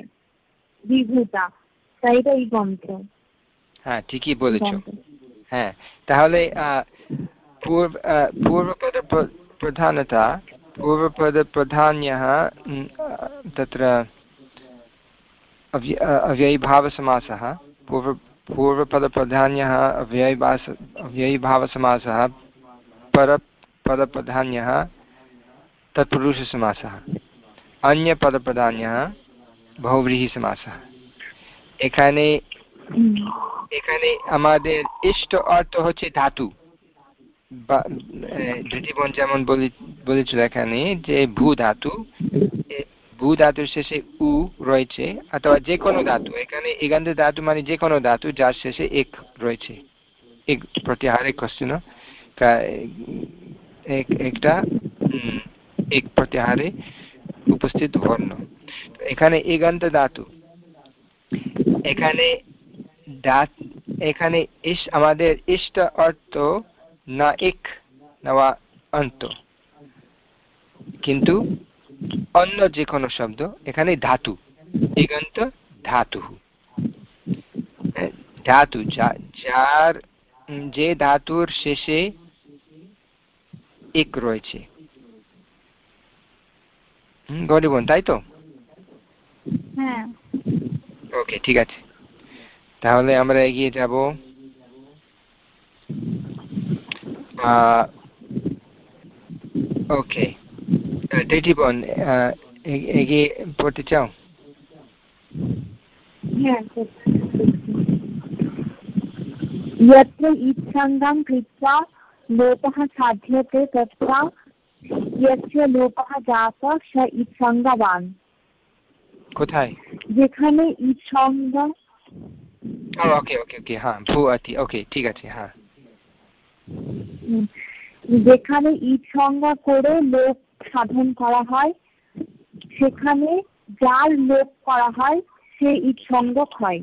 [SPEAKER 3] দীর্ঘতা তাই এটা ই গন্ত
[SPEAKER 1] হ্যাঁ ঠিকই বলেছ। হ্যাঁ তাহলে পূর্বপদ প্রধানতা পূর্বপদ প্রধান তত্র अव्य अव्ययीभावसमासः पूर्व पूर्वपदप्रधान्यः अव्ययीभास अव्ययीभावसमासः परपदप्रधान्यः तत्पुरुषसमासः अन्यपदप्रधान्यः बहुव्रीहिसमासः এখানে এখানে আমাদের ইষ্ট অর্থ হচ্ছে ধাতু বা ধৃতিবন যেমন বলেছিল এখানে যে ভূ ধাতু ভূ ধাতুর শেষে উ রয়েছে, অথবা যে কোনো ধাতু, এখানে এগান্ত ধাতু মানে যে কোনো ধাতু, যার শেষে এক রয়েছে। এক প্রত্যাহারে কশ্চিন একটা এক প্রত্যাহারে উপস্থিত বর্ণ। এখানে এগান্ত ধাতু। এখানে এখানে ইস আমাদের ইষ্ট অর্থ না এক নেওয়া অন্ত। কিন্তু অন্য যে কোনো শব্দ এখানে ধাতু। এগন্ত ধাতু। ধাতু যার যে ধাতুর শেষে এক রয়েছে। গরিবন তাই তো?
[SPEAKER 2] হ্যাঁ।
[SPEAKER 1] ওকে ঠিক আছে। তাহলে আমরা এগিয়ে যাব। ওকে। টিটিবন এগিয়ে পড়তে চাও
[SPEAKER 3] यत्र ईत्सङ्गं कृत्वा लोपः साध्यते तत्र यस्य লোপः জাতः স ইৎসঙ্গবান
[SPEAKER 1] কোথায়
[SPEAKER 3] যেখানে ইৎসঙ্গ
[SPEAKER 1] ওকে ওকে ওকে হ্যাঁ ভূ আতি ওকে ঠিক আছে হ্যাঁ
[SPEAKER 3] যেখানে ঈদ সংজ্ঞা করে লোক সাধন করা হয়। সেখানে যার লোক করা হয়, সে ঈদ সংজ্ঞক হয়।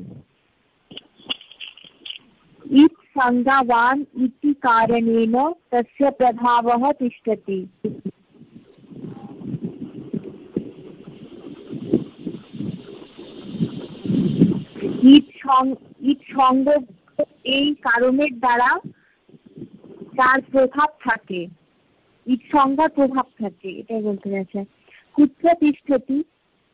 [SPEAKER 3] ঈদ সংজ্ঞাবান ইতি কারণেন তস্য প্রভাবः তিষ্ঠতি। ঈদ সঙ্গ এই কারণের দ্বারা তার প্রভাব থাকে। সংজ্ঞার প্রভাব থাকে এটাই বলতে গেছে কুত্র তিষ্ঠতি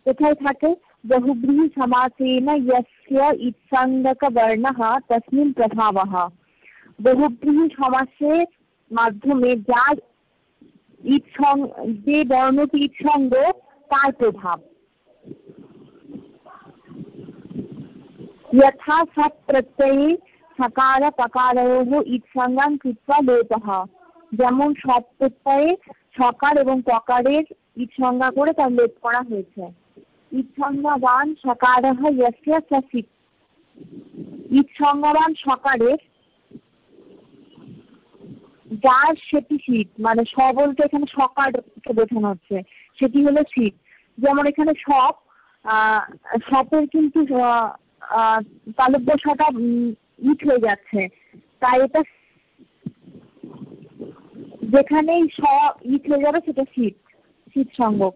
[SPEAKER 3] কোথায় থাকে বহুব্রীহি সমাসেন ইয়স্য ঈৎসঙ্গক বর্ণः তস্মিন প্রভাবः বহুব্রীহি সমাসের মাধ্যমে যার ঈদ যে বর্ণটি ঈৎসঙ্গ তার প্রভাব यथा सत् प्रत्यये সকার পকারয়োহ ঈৎসঙ্গান কৃত্বা লোপः যেমন সব প্রত্যয়ে সকার এবং পকারের ঈৎসংজ্ঞা করে তার লোপ করা হয়েছে। ঈৎসংজ্ঞাবান সকারহ ইয়স্য সসিত ঈৎসংজ্ঞাবান সকারের যার সেটি শীত মানে স বলতে এখানে সকারকে বোঝানো হচ্ছে, সেটি হলো শীত। যেমন এখানে আহ, সপের কিন্তু তালব্য সাটা ইট হয়ে যাচ্ছে। তাই এটা যেখানেই স ইট হয়ে যাবে সেটা শীত শীত সঙ্গক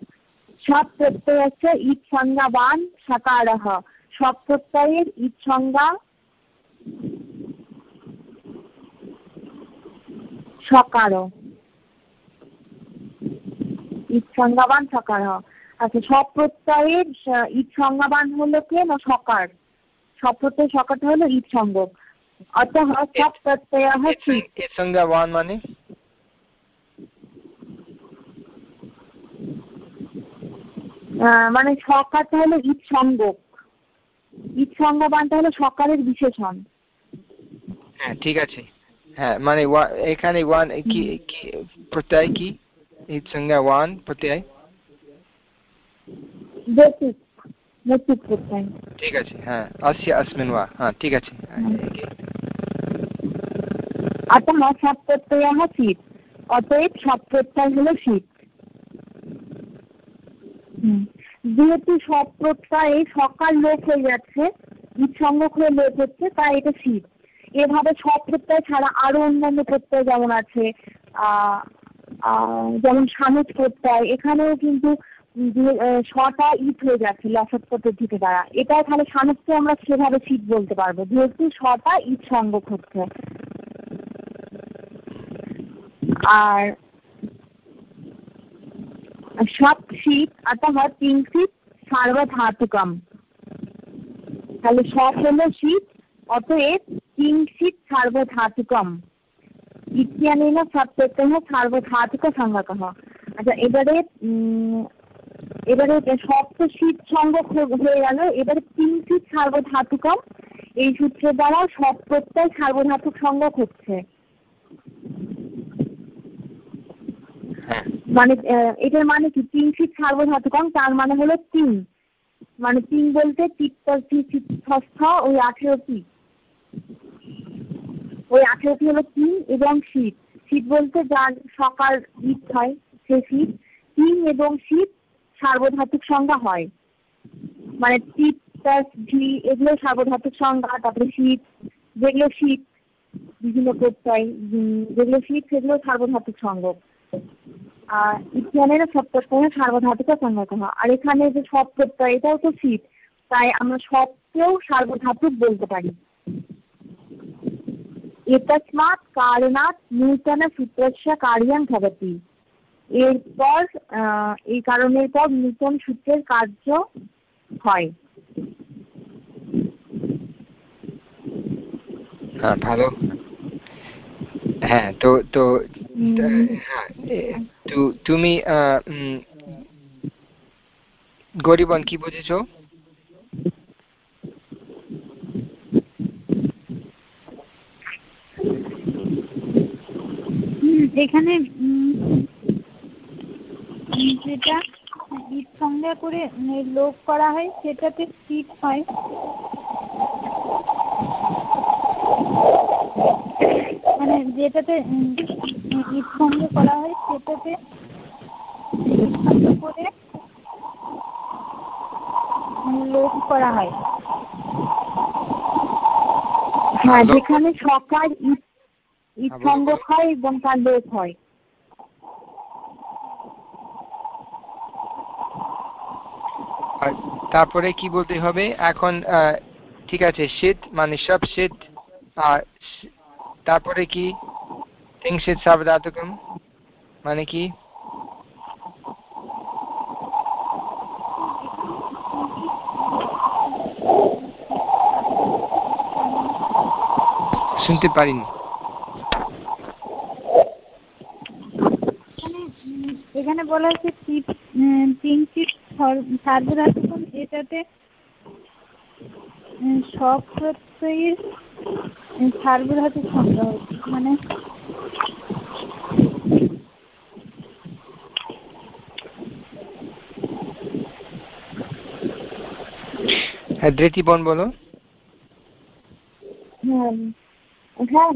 [SPEAKER 3] সব প্রত্যয় হচ্ছে ঈদ সংজ্ঞাবান সাকারহ সব প্রত্যয়ের ঈদ সংজ্ঞা সকার ঈদ সংজ্ঞাবান সকার আচ্ছা সব প্রত্যয়ের ঈদ সংজ্ঞাবান হলো কে না সকার সব প্রত্যয় সকারটা হলো ঈদ সঙ্গক অতঃ সব প্রত্যয়
[SPEAKER 1] সংজ্ঞাবান মানে
[SPEAKER 3] মানে সকারটা হলো ঈদ সঙ্গক ঈদ সঙ্গবানটা হলো সকারের বিশেষণ
[SPEAKER 1] হ্যাঁ ঠিক আছে। হ্যাঁ মানে এখানে ওয়ান কি প্রত্যয় কি? ঈদ সংজ্ঞা ওয়ান প্রত্যয়? ঠিক আছে হ্যাঁ আসি আসমিন ওয়া হ্যাঁ ঠিক আছে।
[SPEAKER 3] অতএব সব প্রত্যয় হলো শীত। যেহেতু সব প্রত্যয়ে সকাল লোপ হয়ে যাচ্ছে ঈদসঙ্গক হয়ে লোপ হচ্ছে, তাই এটা শীত। এভাবে সব প্রত্যয় ছাড়া আরও অন্যান্য প্রত্যয় যেমন আছে যেমন সানুজ প্রত্যয়, এখানেও কিন্তু ছটা ইট হয়ে যাচ্ছে লসক পদ্ধতিতে দ্বারা। এটা তাহলে সামর্থ্য আমরা সেভাবে শীত বলতে পারব, যেহেতু ছটা ইট সঙ্গ হচ্ছে আর সব শীত অর্থাৎ কিঞ্চিত সার্বধাতুকম। তাহলে সব হলো শীত, অতএব কিঞ্চিত সার্বধাতুকম। ইত্যানেন সব প্রত্যয় সার্বধাতুক সংজ্ঞক। আচ্ছা এবারে এবারে সপ্ত শীত সঙ্গ হয়ে গেল, এবারে কিঞ্চিত সার্বধাতুকম। এই সূত্রের দ্বারা সব প্রত্যয় সার্বধাতুক সংজ্ঞক হচ্ছে। মানে এটার মানে কি? তিন শীত সার্বধাতুকম, তার মানে হলো তিন। মানে তিন বলতে চিত্তস্থ ওই আঠেরোটি ওই আঠেরোটি হলো তিন এবং শীত। শীত বলতে যার সকাল ঈদ হয়, সে শীত। তিন এবং শীত সার্বধাতুক সংজ্ঞা হয়। মানে চিত প্লাস ঘি এগুলো সার্বধাতুক সংজ্ঞা। তারপরে শীত, যেগুলো শীত, বিভিন্ন প্রত্যয় যেগুলো শীত, সেগুলো সার্বধাতুক সংজ্ঞা ইতিহানের সব প্রত্যয় সার্বধাতুক সংজ্ঞাত আর এখানে যে সব প্রত্যয় এটাও তো শীত তাই আমরা সবকেও সার্বধাতুক বলতে পারি। এতস্মাৎ কারণাৎ নূতন সূত্রস্য কার্যং ভবতি। এরপর এই কারণের পর নূতন সূত্রের কার্য হয়।
[SPEAKER 1] হ্যাঁ ভালো। হ্যাঁ তো তো হ্যাঁ তুমি গরিবন কি বুঝেছ?
[SPEAKER 2] এখানে যেটা ঈদ সংজ্ঞা করে লোক করা হয়, সেটাতে শীত হয়। মানে যেটাতে সংজ্ঞা করা হয় সেটাতে করে লোক করা হয়।
[SPEAKER 3] হ্যাঁ যেখানে সকাল ঈদ ঈদ সংযোগ হয় এবং তার লোক হয়।
[SPEAKER 1] তারপরে কি বলতে হবে? এখন ঠিক আছে শীত মানে সব শীত আর তারপরে কি? তিংশিত সাবধাতুকম মানে কি? শুনতে পারিনি।
[SPEAKER 2] এখানে বলা হচ্ছে তিনচিত সার্বধাতুকম এটাতে সব প্রত্যয়ের সার্বধাতুক হচ্ছে। মানে
[SPEAKER 1] হ্যাঁ ধৃতিবন বলো।
[SPEAKER 3] হ্যাঁ হ্যাঁ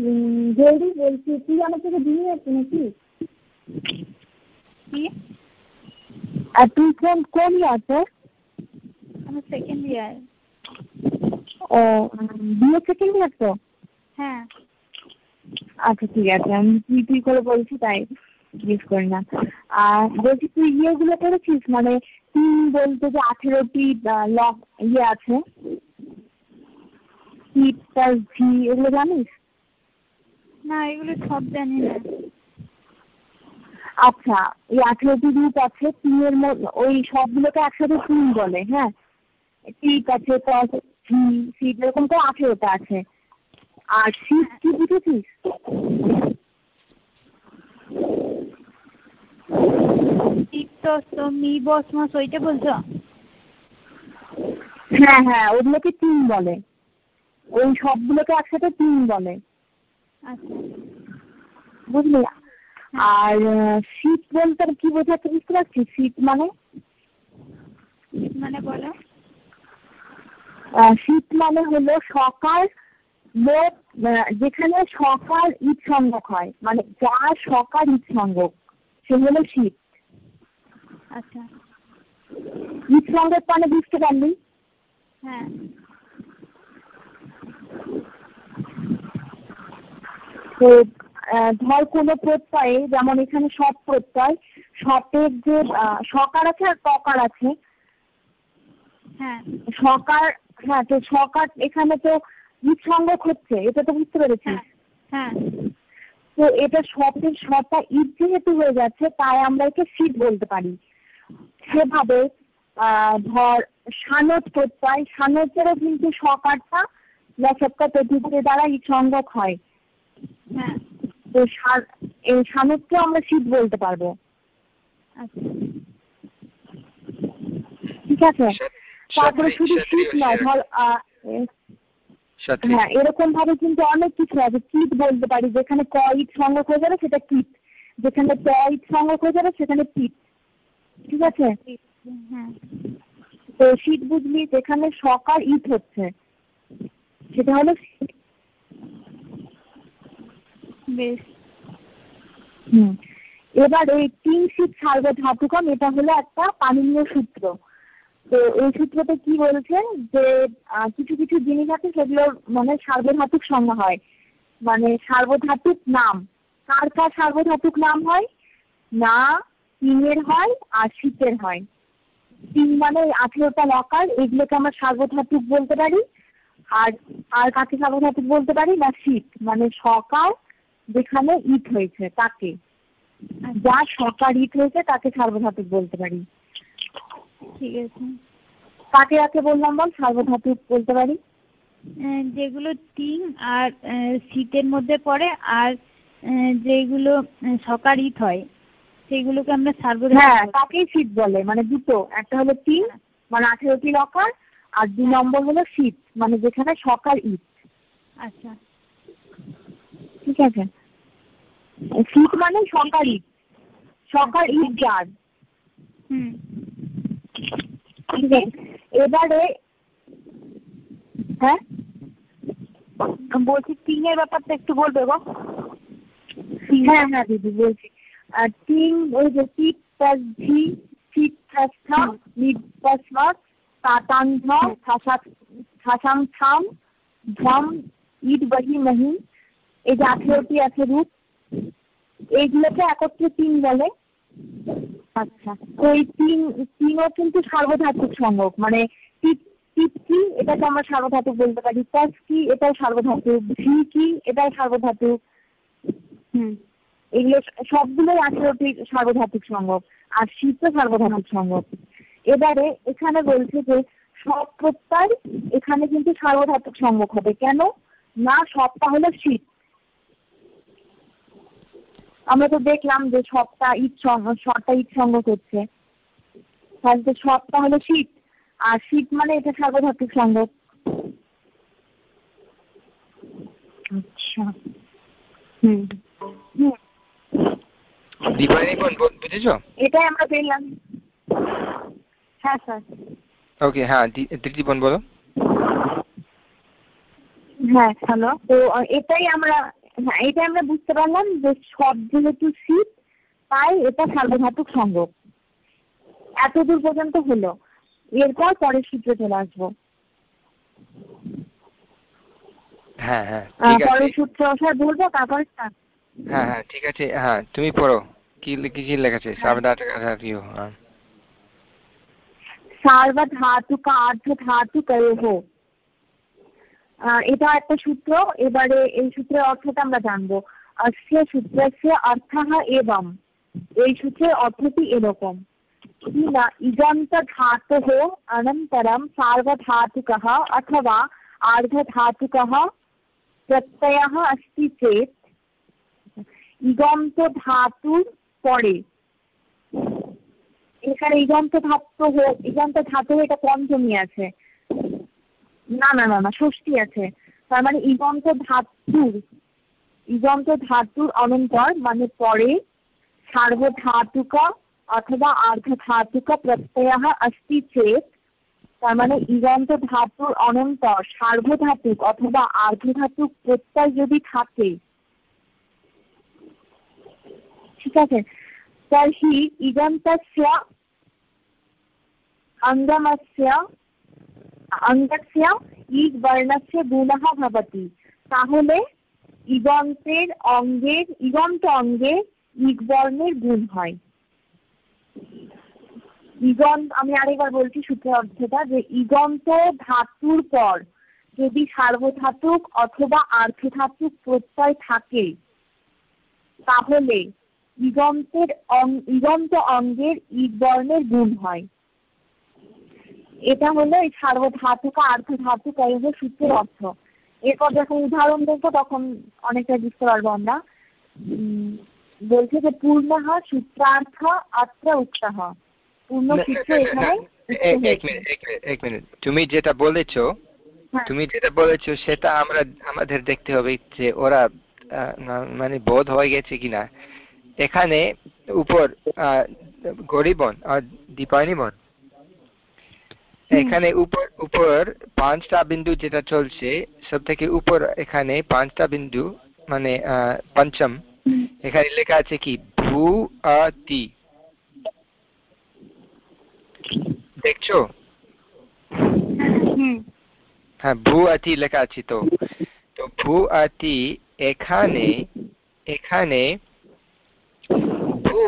[SPEAKER 3] গৌরী বলছি তুই আমার থেকে দিয়ে যাচ্ছি নাকি?
[SPEAKER 2] কি?
[SPEAKER 3] আর তুই কোন কোন ইয়ার তোর?
[SPEAKER 2] আমার সেকেন্ড ইয়ার
[SPEAKER 3] ও বিয়ে সেকেন্ড ইয়ার তো?
[SPEAKER 2] হ্যাঁ।
[SPEAKER 3] আচ্ছা ঠিক আছে। আমি তুই তুই করে বলছি তাই জিজ্ঞেস করি না। আর বলছি তুই ইয়েগুলো করেছিস? মানে তিন বলতে যে আঠেরোটি লক ইয়ে আছে। সিট প্লাস জি এগুলো জানিস?
[SPEAKER 2] না এগুলো সব জানি না।
[SPEAKER 3] আচ্ছা এই আঠেরোটি রূপ আছে তিনের ওই সবগুলোকে একসাথে তিন বলে হ্যাঁ? টিপ আছে প্লাস জি সিট এরকম তো আঠেরোটা আছে। আর শীত কি বুঝেছিস?
[SPEAKER 2] তো মি বস মাস ওইটা বলছো?
[SPEAKER 3] হ্যাঁ হ্যাঁ ওগুলোকে তিন বলে। ওই সবগুলোকে একসাথে তিন বলে।
[SPEAKER 2] আচ্ছা।
[SPEAKER 3] বুঝলি? আর শীত বলতে কি বোঝাচ্ছে বুঝতে পারছিস? শীত মানে?
[SPEAKER 2] মানে বলো।
[SPEAKER 3] শীত মানে হলো সকাল লোক যেখানে সকাল ঈদ সংযোগ হয় মানে যার সকাল ঈদ সংযোগ সে হলো শীত।
[SPEAKER 2] আচ্ছা।
[SPEAKER 3] ঈদ সংযোগ মানে বুঝতে পারলি।
[SPEAKER 2] হ্যাঁ।
[SPEAKER 3] তো ধর কোনো প্রত্যয়ে যেমন এখানে সব প্রত্যয় সপের যে সকার আছে আর টকার আছে।
[SPEAKER 2] হ্যাঁ।
[SPEAKER 3] সকার হ্যাঁ তো সকার এখানে তো ঈদ হচ্ছে এটা তো বুঝতে পেরেছি।
[SPEAKER 2] হ্যাঁ, হ্যাঁ।
[SPEAKER 3] তো এটা সপের সবটা ঈদ যেহেতু হয়ে যাচ্ছে তাই আমরা একে শীত বলতে পারি। সেভাবে ধর সানত প্রত্যয় সানতেরও কিন্তু সকারটা লসক্কা চতুর্থী দ্বারা ঈদ হয়।
[SPEAKER 2] হ্যাঁ।
[SPEAKER 3] তো এই সানতকে আমরা শীত বলতে পারব।
[SPEAKER 2] আচ্ছা।
[SPEAKER 3] ঠিক আছে? তারপরে শুধু শীত নয় ধর এরকম ভাবে কিন্তু অনেক কিছু আছে। কীট বলতে পারি যেখানে ক ইট সংযোগ হয়ে যাবে সেটা কীট। যেখানে ক ইট সংযোগ হয়ে যাবে সেখানে পিট ঠিক আছে?
[SPEAKER 2] হ্যাঁ।
[SPEAKER 3] তো শীত বুঝলি যেখানে সকার ইট হচ্ছে সেটা হলো
[SPEAKER 2] বেশ।
[SPEAKER 3] হুম। এবার এই তিন শীত সার্বধাতুকম এটা হলো একটা পানীয় সূত্র। তো এই সূত্রতে কি বলছে যে কিছু কিছু জিনিস আছে সেগুলোর মানে সার্বধাতুক সংজ্ঞা হয়। মানে সার্বধাতুক নাম। কার কার সার্বধাতুক নাম হয়? না, তিনের হয় আর শীতের হয়। তিন মানে আঠেরোটা লকার এগুলোকে আমরা সার্বধাতুক বলতে পারি। আর আর কাকে সার্বধাতুক বলতে পারি? না, শীত। মানে সকাল যেখানে ইট হয়েছে, তাকে। যা সকার ইট হয়েছে, তাকে সার্বধাতুক বলতে পারি।
[SPEAKER 2] ঠিক আছে।
[SPEAKER 3] কাকে কাকে বললাম বল? সার্বধাতুক বলতে পারি।
[SPEAKER 2] যেগুলো টিং আর শীতের মধ্যে পড়ে আর যেগুলো সকার ইট হয় সেগুলোকে আমরা সার্বধাতুক
[SPEAKER 3] হ্যাঁ তাকেই শীত বলে মানে দুটো। একটা হলো টিং মানে আঠেরোটি লকার আর দুই। নম্বর হলো শীত মানে যেখানে সকার ইট
[SPEAKER 2] আচ্ছা।
[SPEAKER 3] ঠিক আছে। শীত মানে সকার ইট সকার ইট যার।
[SPEAKER 2] হুম।
[SPEAKER 3] এবারে হ্যাঁ বলছি টিং এর ব্যাপারটা একটু বলবে গো হ্যাঁ হ্যাঁ দিদি বলছি টিং ওই যে টিপ প্লাস ঝি চিপ প্লাস থা মিড প্লাস মাস তাতাং ধ থাসাং থাম ধম ইট বহি মহি এই যে আঠেরোটি আছে রূপ এইগুলোকে একত্রে তিন বলে আচ্ছা। এই তিন, তিনও কিন্তু সার্বধাতুক সংযোগ। মানে টিপ কি, এটাকে আমরা সার্বধাতুক বলতে পারি। প্লাস কি, এটাও সার্বধাতুক ভি কি, এটাও সার্বধাতুক হুম। এগুলো সবগুলোই আঠেরোটি সার্বধাতুক সংযোগ। আর শীত সার্বধাতুক সংযোগ। এবারে এখানে বলছে যে সব প্রত্যয় এখানে কিন্তু সার্বধাতুক সংযোগ হবে। কেন? না সবটা হলো শীত। আমরা তো দেখলাম যে সবটা ঈদ সবটা ঈদ সঙ্গ করছে। তাহলে তো সবটা হলো শীত। আর শীত মানে এটা সার্বধাতুক সঙ্গ। আচ্ছা। হুম। হুম
[SPEAKER 1] বুঝেছ?
[SPEAKER 3] এটাই আমরা পেলাম। হ্যাঁ স্যার।
[SPEAKER 1] ওকে হ্যাঁ বোন বলো
[SPEAKER 3] হ্যাঁ হ্যালো। তো এটাই আমরা হ্যাঁ এটা আমরা বুঝতে পারলাম যে সব যেহেতু শীত তাই এটা সার্বধাতুক সংযোগ এতদূর পর্যন্ত হলো। এরপর পরের সূত্রে চলে আসব।
[SPEAKER 1] হ্যাঁ হ্যাঁ
[SPEAKER 3] পরের সূত্র স্যার বলব তারপরে
[SPEAKER 1] হ্যাঁ হ্যাঁ ঠিক আছে। হ্যাঁ তুমি পড়ো। কি কি কি লেখা আছে? সার্বধাতুক
[SPEAKER 3] সার্বধাতুক আর্ধ ধাতু হো এটা একটা সূত্র এবারে এই সূত্রের অর্থটা আমরা জানবো अस्य सूत्रस्य अर्थः एवम् এই সূত্রের অর্থটি এরকম কিনা ইগন্তধাতোः अनन्तरं सार्वधातुकः अथवा आर्धधातुकः प्रत्ययः अस्ति चेत् ইগন্ত ধাতুর পরে এখানে ইগন্ত ধাতু ইগন্ত ধাতু এটা পঞ্চমী আছে না না না না, ষষ্ঠী আছে। তার মানে ইগন্ত ধাতুর ইগন্ত ধাতুর অনন্তর মানে পরে সার্বধাতুকা অথবা আর্ধধাতুকা প্রত্যয় আসতি চেত। তার মানে ইগন্ত ধাতুর অনন্তর, সার্বধাতুক অথবা আর্ধধাতুক প্রত্যয় যদি থাকে, ঠিক আছে? তর্হি ইগন্ত অঙ্গমস্য অঙ্গস্য ঈদ বর্ণস্য গুণः ভবতি। তাহলে ইগন্তের অঙ্গের, ইগন্ত অঙ্গে ইক বর্ণের গুণ হয়। ইগন্ত, আমি আরেকবার বলছি সূত্রের অর্থটা যে ইগন্ত ধাতুর পর যদি সার্বধাতুক অথবা আর্থধাতুক প্রত্যয় থাকে, তাহলে ইগন্তের ইগন্ত অঙ্গের ইক বর্ণের গুণ হয়। এটা হলো এই সার্বধাতুক আর্থধাতুক এই হলো সূত্রের অর্থ। এরপর যখন উদাহরণ দেখব তখন অনেকটা বুঝতে পারব আমরা। বলছে যে পূর্ণহ সূত্রার্থ অত্র উক্তহ পূর্ণ সূত্র এখানে
[SPEAKER 1] এক মিনিট তুমি যেটা বলেছ
[SPEAKER 3] হ্যাঁ।
[SPEAKER 1] তুমি যেটা বলেছ সেটা আমরা আমাদের দেখতে হবে যে ওরা মানে বোধ হয়ে গেছে কিনা। এখানে উপর গরিবন আর দীপায়নিবন। এখানে উপর উপর পাঁচটা বিন্দু যেটা চলছে সব থেকে উপর এখানে পাঁচটা বিন্দু মানে পঞ্চম। এখানে লেখা আছে কি? ভূ আতি দেখছ? হ্যাঁ ভূ আতি লেখা আছে তো। তো ভূ আতি এখানে এখানে ভূ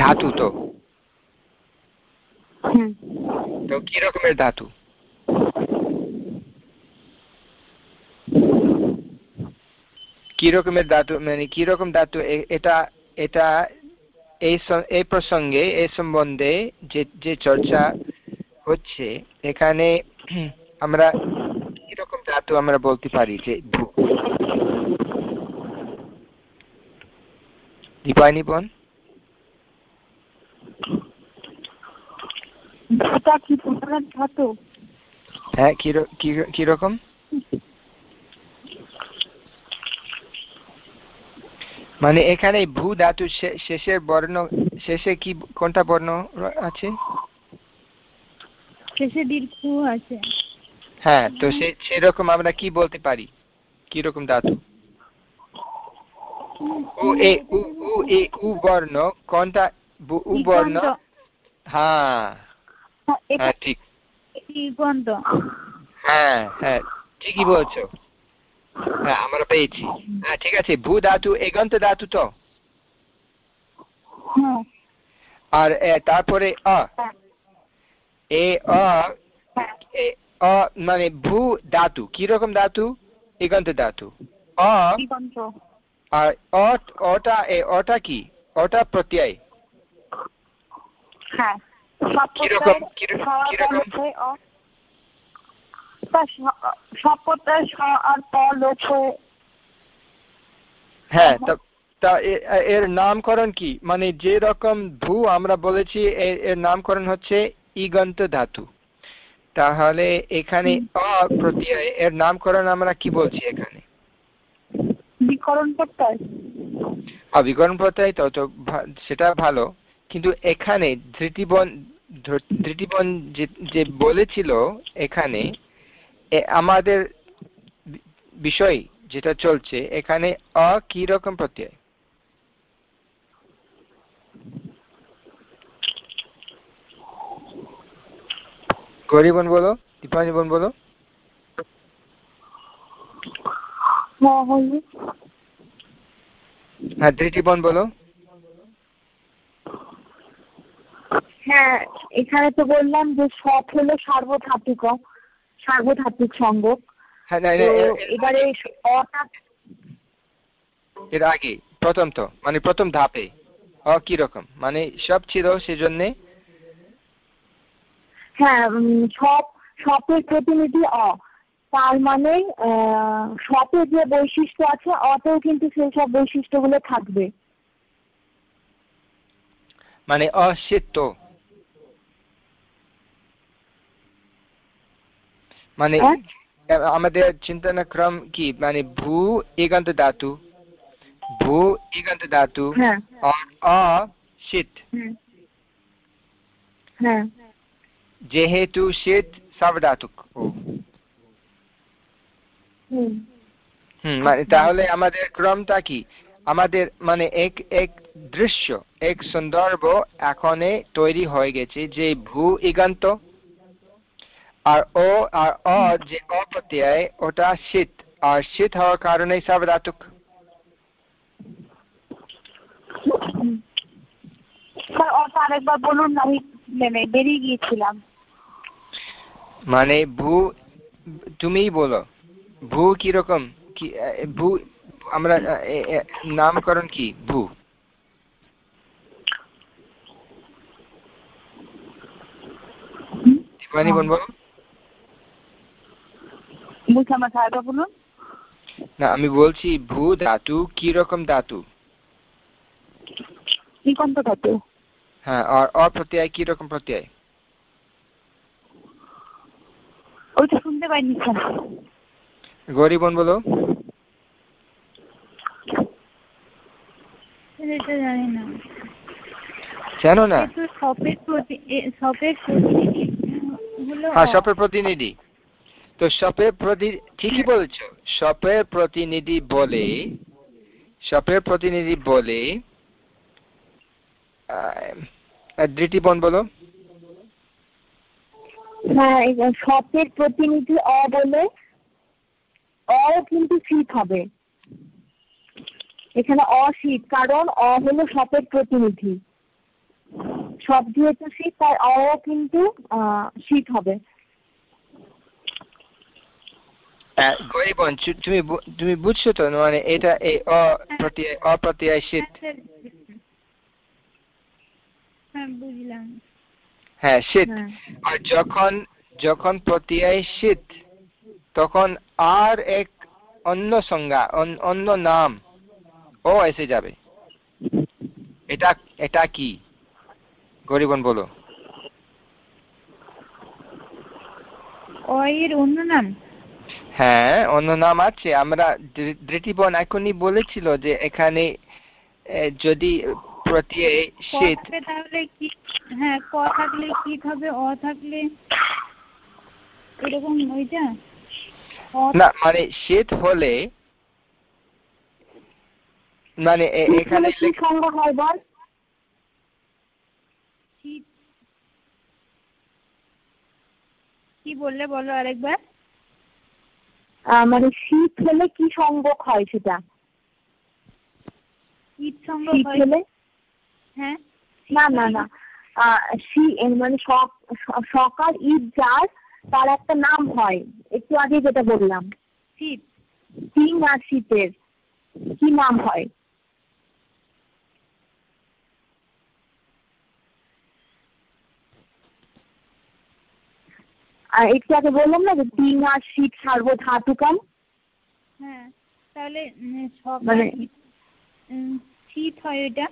[SPEAKER 1] ধাতু তো। তো কি রকমের ধাতু? কি রকমের ধাতু মানে কি রকম ধাতু? এটা এটা এই এই প্রসঙ্গে এই সম্বন্ধে যে যে চর্চা হচ্ছে, এখানে <clears throat> আমরা কি রকম ধাতু আমরা বলতে পারি যে দীপায়নি বোন? হ্যাঁ কীরকম মানে এখানে ভূ ধাতু শেষের বর্ণ শেষে কি কোনটা বর্ণ আছে?
[SPEAKER 2] শেষে দীর্ঘ আছে।
[SPEAKER 1] হ্যাঁ তো সে সেরকম আমরা কি বলতে পারি? কি রকম ধাতু? উ এ উ উ এ উ বর্ণ কোনটা উ বর্ণ? হ্যাঁ। হ্যাঁ ঠিক। হ্যাঁ হ্যাঁ ঠিকই বলছো। হ্যাঁ আমরা পেয়েছি। হ্যাঁ ঠিক আছে ভূ ধাতু এগন্ত ধাতু তো। আর তারপরে অ। এ অ মানে ভূ ধাতু কীরকম ধাতু? এগন্ত ধাতু। অ। আর ওটা ওটা কি? ওটা প্রত্যয়।
[SPEAKER 3] হ্যাঁ।
[SPEAKER 1] হ্যাঁ তা এর নামকরণ কি? মানে যে রকম ভূ আমরা বলেছি এর নামকরণ হচ্ছে ইগন্ত ধাতু। তাহলে এখানে এর নামকরণ আমরা কি বলছি এখানে?
[SPEAKER 3] বিকরণ প্রত্যয়।
[SPEAKER 1] বিকরণ প্রত্যয় তো তো সেটা ভালো। কিন্তু এখানে ধৃতিবন ধৃতিবন যে বলেছিল এখানে আমাদের বিষয় যেটা চলছে এখানে অ কি রকম প্রত্যয়? গরিবন বলো দীপাঞ্জি বোন বলো হ্যাঁ ধৃতিবন বলো।
[SPEAKER 3] হ্যাঁ এখানে তো বললাম যে সব হলো সার্বধাতুক সার্বধাতুক সঙ্গ।
[SPEAKER 1] হ্যাঁ,
[SPEAKER 3] এবারে
[SPEAKER 1] এর আগে প্রথম তো মানে প্রথম ধাপে অ কি রকম মানে সব ছিল সেজন্য?
[SPEAKER 3] হ্যাঁ সব সপের প্রতিনিধি অ। তার মানে সপের যে বৈশিষ্ট্য আছে অতেও কিন্তু সেই সব বৈশিষ্ট্যগুলো থাকবে।
[SPEAKER 1] মানে অসিত। মানে
[SPEAKER 3] হ্যাঁ?
[SPEAKER 1] আমাদের চিন্তনক্রম কি? মানে ভূ এগন্ত ধাতু। ভূ এগন্ত ধাতু
[SPEAKER 3] হ্যাঁ।
[SPEAKER 1] অসিত
[SPEAKER 3] হ্যাঁ।
[SPEAKER 1] যেহেতু শীত সাবধাতুক মানে তাহলে আমাদের ক্রমটা কি? আমাদের মানে এক এক দৃশ্য এক সন্দর্ভ এখনে তৈরি হয়ে গেছে যে ভূ ইগান্ত। আর ও আর অ যে অপ্রত্যয় ওটা শীত। আর শীত হওয়ার কারণে
[SPEAKER 3] আরেকবার বলুন আমি মানে বেরিয়ে গিয়েছিলাম।
[SPEAKER 1] মানে ভূ তুমি বলো ভূ কীরকম? কি আহ, ভূ আমরা নামকরণ কি? ভূ। বোন
[SPEAKER 3] বুঝলাম না বলুন
[SPEAKER 1] না আমি বলছি ভূ ধাতু কি রকম ধাতু?
[SPEAKER 3] নিকন্ত ধাতু।
[SPEAKER 1] হ্যাঁ আর অপ্রত্যয় কি রকম প্রত্যয়?
[SPEAKER 3] ওইটা শুনতে পাইনি স্যার।
[SPEAKER 1] গৌরী বোন বলো।
[SPEAKER 2] এটা জানি না।
[SPEAKER 1] জানো না? হ্যাঁ সপের প্রতিনিধি। তো সপের প্রতি ঠিকই বলছো। সপের প্রতিনিধি বলে সপের প্রতিনিধি বলে দৃষ্টি বোন বলো।
[SPEAKER 3] হ্যাঁ সপের প্রতিনিধি অ বলে অ কিন্তু ঠিক হবে। এখানে অশীত কারণ অ হলো সপের প্রতিনিধি। সব যেহেতু শীত তাই অ কিন্তু আহ, শীত হবে।
[SPEAKER 1] তুমি তুমি বুঝছ তো মানে এটা এই অপ্রত্যয় অপ্রত্যয় শীত?
[SPEAKER 2] হ্যাঁ বুঝলাম।
[SPEAKER 1] হ্যাঁ শীত।
[SPEAKER 3] হ্যাঁ।
[SPEAKER 1] আর যখন যখন প্রত্যয় শীত তখন আর এক অন্য সংজ্ঞা অন্য নাম। ও এসে যাবে। এটা এটা কি? গরিবন বলো।
[SPEAKER 2] এর অন্য নাম?
[SPEAKER 1] হ্যাঁ অন্য নাম আছে। আমরা এখনই বলেছিল যে এখানে যদি প্রত্যয়
[SPEAKER 2] ক
[SPEAKER 1] শীত
[SPEAKER 2] তাহলে কি হ্যাঁ ক থাকলে কি হবে অ থাকলে এরকম ওইটা?
[SPEAKER 1] না মানে শীত হলে মানে এখানে
[SPEAKER 3] সঙ্গ হয় বল?
[SPEAKER 2] কি বললে বলো আরেকবার?
[SPEAKER 3] মানে শীত হলে কি সঙ্গক হয় সেটা? শীত
[SPEAKER 2] হয়
[SPEAKER 3] হলে?
[SPEAKER 2] হ্যাঁ?
[SPEAKER 3] না না না। আহ, মানে সকাল ঈদ যার তার একটা নাম হয়। একটু আগে যেটা বললাম।
[SPEAKER 2] শীত।
[SPEAKER 3] তিন আর শীতের। কি নাম হয়? একটু আগে বললাম না যে তিন আর শীত সার্বধাতুকম
[SPEAKER 2] হ্যাঁ তাহলে সকাল
[SPEAKER 3] মানে-
[SPEAKER 2] শীত হয় ওইটা।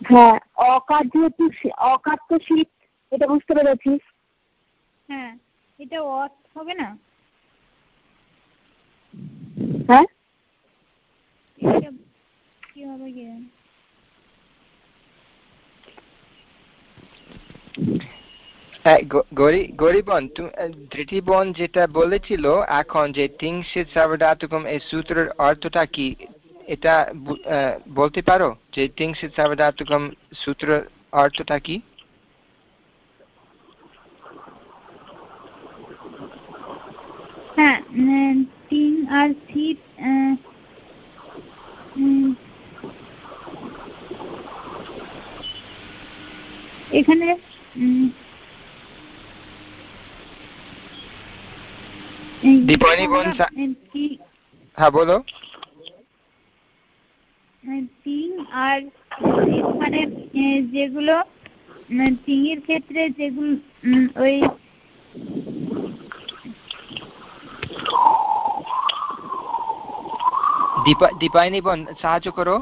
[SPEAKER 3] হ্যাঁ অকার যেহেতু অকার তো শীত এটা বুঝতে পেরেছিস
[SPEAKER 2] হ্যাঁ এটা অ হবে না।
[SPEAKER 3] হ্যাঁ?
[SPEAKER 2] এটা কি হবে কি জানি।
[SPEAKER 1] হ্যাঁ, গ- গৌরী- গৌরীবন তুমি- আহ, ধৃতিবন যেটা বলেছিল এখন যে তিংশিত সাবধাতুকম এই সূত্রের অর্থটা কি? এটা বলতে পারো? যে তিংশিত সাবধাতুকম সূত্রের অর্থটা কি?
[SPEAKER 2] হ্যাঁ তিন আর শীত এখানে
[SPEAKER 1] সা- হ্যাঁ বলো।
[SPEAKER 2] এই তিন আর মানে যেগুলো উম, ক্ষেত্রে যেগুলো ওই
[SPEAKER 1] দীপা দীপায়নি বোন সাহায্য করো।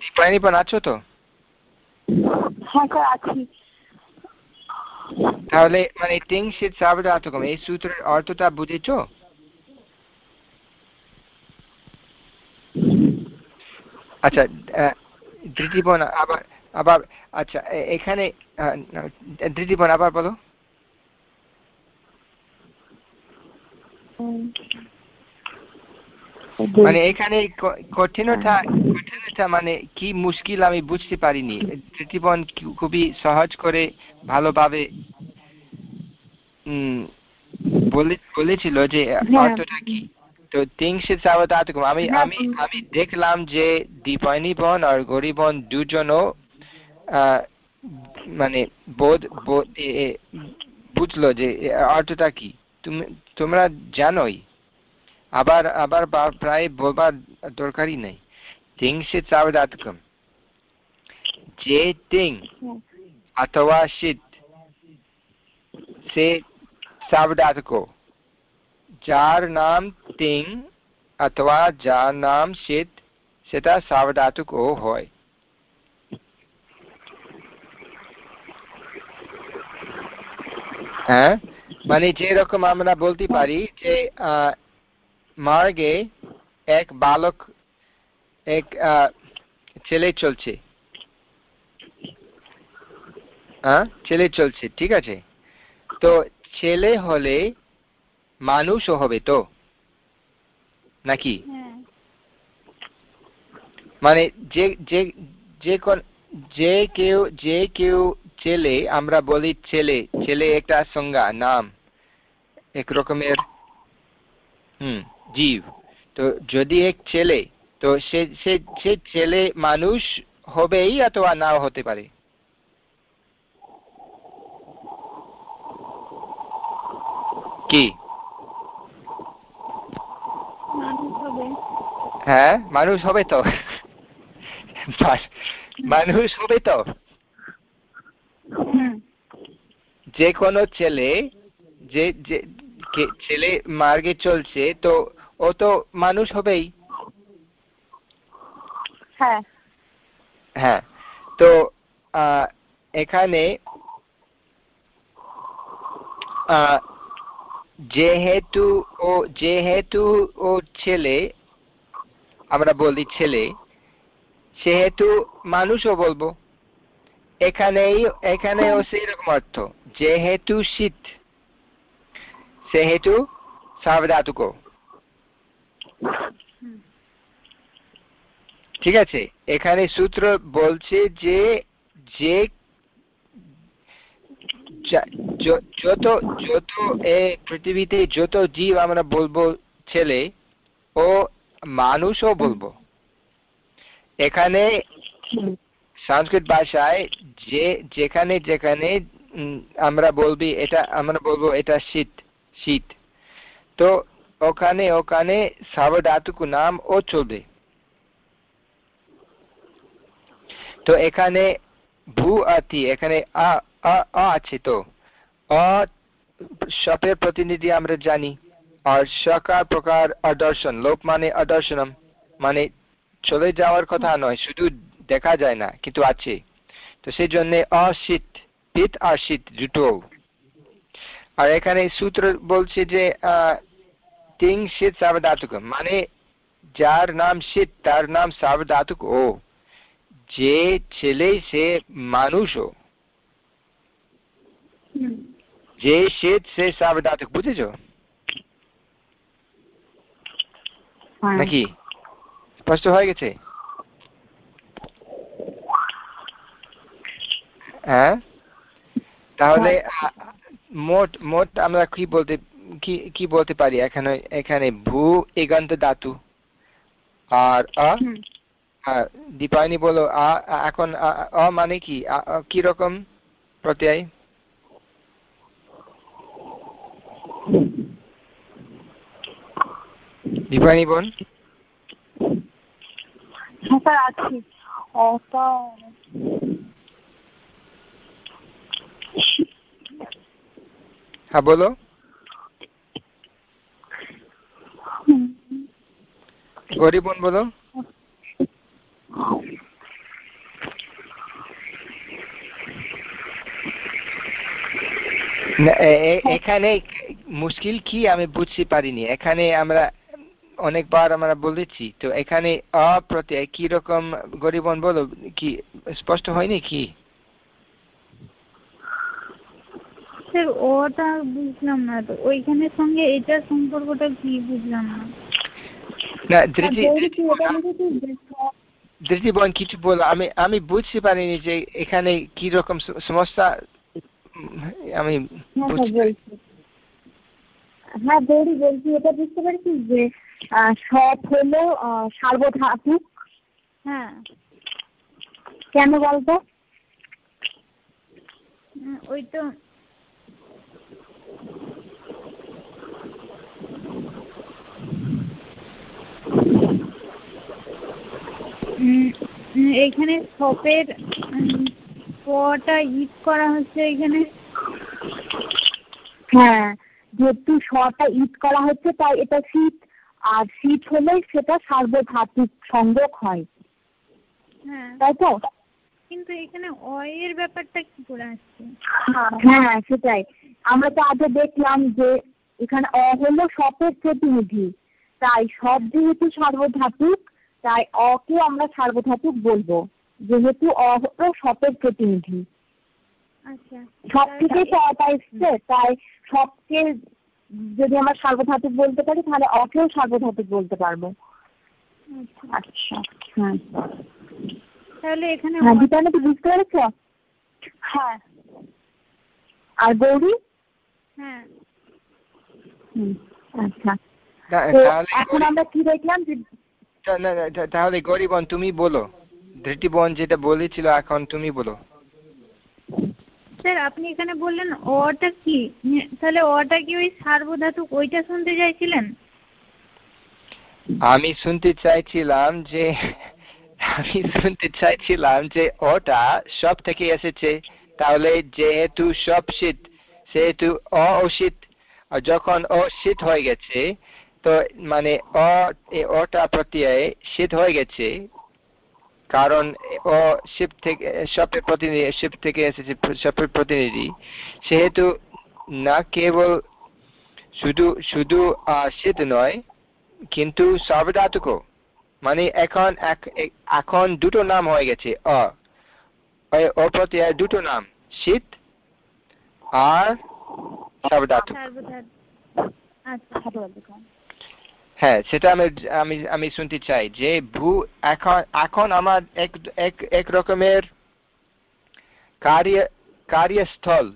[SPEAKER 1] দীপায়নি বোন আছো তো?
[SPEAKER 3] হ্যাঁ স্যার আছি।
[SPEAKER 1] তাহলে মানে তিংশিত সাবধাতুকম এই সূত্রের অর্থটা বুঝেছ? আচ্ছা ধৃতিবন আবার আবার আচ্ছা এখানে ধৃতিবন আবার বলো। মানে এখানে কঠিনতা কঠিনতা মানে কি মুশকিল আমি বুঝতে পারিনি। জীবন খুবই সহজ করে ভালোভাবে বলেছিল যে
[SPEAKER 2] হ্যাঁ।
[SPEAKER 1] অর্থটা কি? তো তিংশিত সাবধাতকম আমি
[SPEAKER 2] হ্যাঁ,
[SPEAKER 1] আমি আমি দেখলাম যে দীপায়নি বন আর গরিবন দুজনও মানে বোধ বুঝলো যে অর্থটা কি? তুমি তোমরা জানোই। আবার আবার প্রায় বলবার দরকারই নেই। তিং শীত সাবধাতকম যে তিং অথবা শীত, সে সাবধাতক যার নাম তিং অথবা যার নাম শীত, সেটা সাবধাতক ও হয়। হ্যাঁ? মানে যেরকম আমরা বলতে পারি যে, আহ মার্গে এক বালক এক ছেলে চলছে। হ্যাঁ ছেলে চলছে ঠিক আছে। তো ছেলে হলে মানুষও হবে তো? নাকি?
[SPEAKER 2] হ্যাঁ।
[SPEAKER 1] মানে যে যে যে কোন যে কেউ যে কেউ ছেলে আমরা বলি ছেলে। ছেলে একটা সংজ্ঞা নাম। এক রকমের হুম। জীব। তো যদি এক ছেলে তো সে সে ছেলে মানুষ হবেই অথবা নাও হতে পারে? কি? হ্যাঁ মানুষ হবে তো। মানুষ হবে তো। যে কোনো ছেলে যে ছেলে মার্গে চলছে তো ও তো মানুষ হবেই।
[SPEAKER 3] হ্যাঁ।
[SPEAKER 1] হ্যাঁ। তো এখানে যেহেতু ও যেহেতু ও ছেলে আমরা বলি ছেলে সেহেতু মানুষও বলব। এখানেই এখানেও সেই রকম অর্থ। যেহেতু শীত সেহেতু সাবধাতুক। ঠিক আছে। এখানে সূত্র বলছে যে যে যত যত এ পৃথিবীতে যত জীব আমরা বলব ছেলে, ও মানুষও বলব। এখানে সংস্কৃত ভাষায় যে, যেখানে যেখানে আমরা বলবি এটা, আমরা বলব এটা শীত শীত। তো ওখানে ওখানে সাবধাতুক নাম ও চলবে। তো এখানে ভূ আতি, এখানে আ আছে তো। অ সপের প্রতিনিধি আমরা জানি। আর সকার প্রকার অদর্শন লোক মানে অদর্শনম মানে চলে যাওয়ার কথা নয়, শুধু দেখা যায় না, কিন্তু আছে। তো সেই জন্য অশীত, পিত আর শীত দুটো। আর এখানে সূত্র বলছে যে তিং শীত মানে যার নাম শীত তার নাম সাবধাতুক ও যে ছেলে সে মানুষ ও যে শীত সে সাবধাতুক বুঝেছ নাকি স্পষ্ট হয়ে গেছে হ্যাঁ তাহলে মোট মোট আমরা কি বলতে কি কি বলতে পারি? এখানে এখানে ভূ এগান্ত ধাতু। আর আ? দীপায়নি বলো এখন অ মানে কি? কি রকম প্রত্যয়? দীপায়নি বোন
[SPEAKER 3] হ্যাঁ আছি।
[SPEAKER 1] হ্যাঁ বলো। বোন বলো। এখানে মুশকিল কি আমি বুঝতে পারিনি। এখানে আমরা অনেকবার আমরা বলেছি, তো এখানে অপ্রত্যয় কি রকম গরিবন বলো, কি স্পষ্ট হয়নি কি?
[SPEAKER 2] ওটা বুঝলাম না। তো ওইখানের সঙ্গে এটার সম্পর্কটা কি বুঝলাম না।
[SPEAKER 1] না
[SPEAKER 3] হ্যাঁ,
[SPEAKER 1] ধৃতি বোন কিছু বলো। আমি আমি বুঝতে পারিনি যে এখানে কি রকম সমস্যা। আমি
[SPEAKER 3] হ্যাঁ
[SPEAKER 1] বুঝতে
[SPEAKER 3] বলছি। হ্যাঁ গৌরী বলছি। এটা বুঝতে পারছিস যে সব হলো সার্বধাতুক।
[SPEAKER 2] হ্যাঁ।
[SPEAKER 3] কেন বলতো?
[SPEAKER 2] ওই তো এখানে সপের পটা ইট করা হচ্ছে এখানে।
[SPEAKER 3] হ্যাঁ যেহেতু শটা ইট করা হচ্ছে তাই এটা শীত আর শীত হলে সেটা সার্বধাতুক সংযোগ হয়।
[SPEAKER 2] হ্যাঁ।
[SPEAKER 3] তাই তো?
[SPEAKER 2] কিন্তু এখানে অয়ের ব্যাপারটা কি করে আসছে?
[SPEAKER 3] হ্যাঁ সেটাই। আমরা তো আগে দেখলাম যে এখানে অ হলো সপের প্রতিনিধি। তাই সব যেহেতু সার্বধাতুক তাই অকে আমরা সার্বধাতুক বলব। যেহেতু অ হলো সপের প্রতিনিধি।
[SPEAKER 2] আচ্ছা।
[SPEAKER 3] সব থেকেই তো অটা এসছে তাই সবকে যদি আমরা সার্বধাতুক বলতে পারি তাহলে অকেও সার্বধাতুক বলতে পারব।
[SPEAKER 2] আচ্ছা।
[SPEAKER 3] আচ্ছা হ্যাঁ।
[SPEAKER 2] তাহলে এখানে
[SPEAKER 3] হ্যাঁ কি বুঝতে পেরেছ? হ্যাঁ। আর গৌরী?
[SPEAKER 2] হ্যাঁ।
[SPEAKER 3] আচ্ছা। এখন আমরা কি দেখলাম যে
[SPEAKER 1] না, না, তাহলে গরিবন তুমি বলো। ধৃতি বোন যেটা বলেছিল এখন তুমি বলো।
[SPEAKER 2] স্যার আপনি এখানে বললেন অটা কি? তাহলে অটা কি ওই সার্বধাতুক ওইটা শুনতে চাইছিলেন?
[SPEAKER 1] আমি শুনতে চাইছিলাম যে আমি শুনতে চাইছিলাম যে ওটা সব থেকে এসেছে। তাহলে যেহেতু সব শীত সেহেতু অ ও শীত আর যখন ও শীত হয়ে গেছে তো মানে অ, এ ওটা প্রত্যয় শীত হয়ে গেছে। কারণ ও শিব থেকে সপের প্রতিনিধি, শিব থেকে এসেছে সপের প্রতিনিধি। সেহেতু না কেবল শুধু শুধু শীত নয়, কিন্তু সার্বধাতুকও মানে এখন এখন দুটো নাম হয়ে গেছে, অ। ও দুটো নাম শীত আর সার্বধাতুক
[SPEAKER 2] সার্বধাতুক আচ্ছা
[SPEAKER 3] সার্বধাতুক
[SPEAKER 1] হ্যাঁ সেটা আমি আমি আমি শুনতে চাই যে ভূ, এখন এখন আমার এক এক এক রকমের কার্য, কার্যস্থল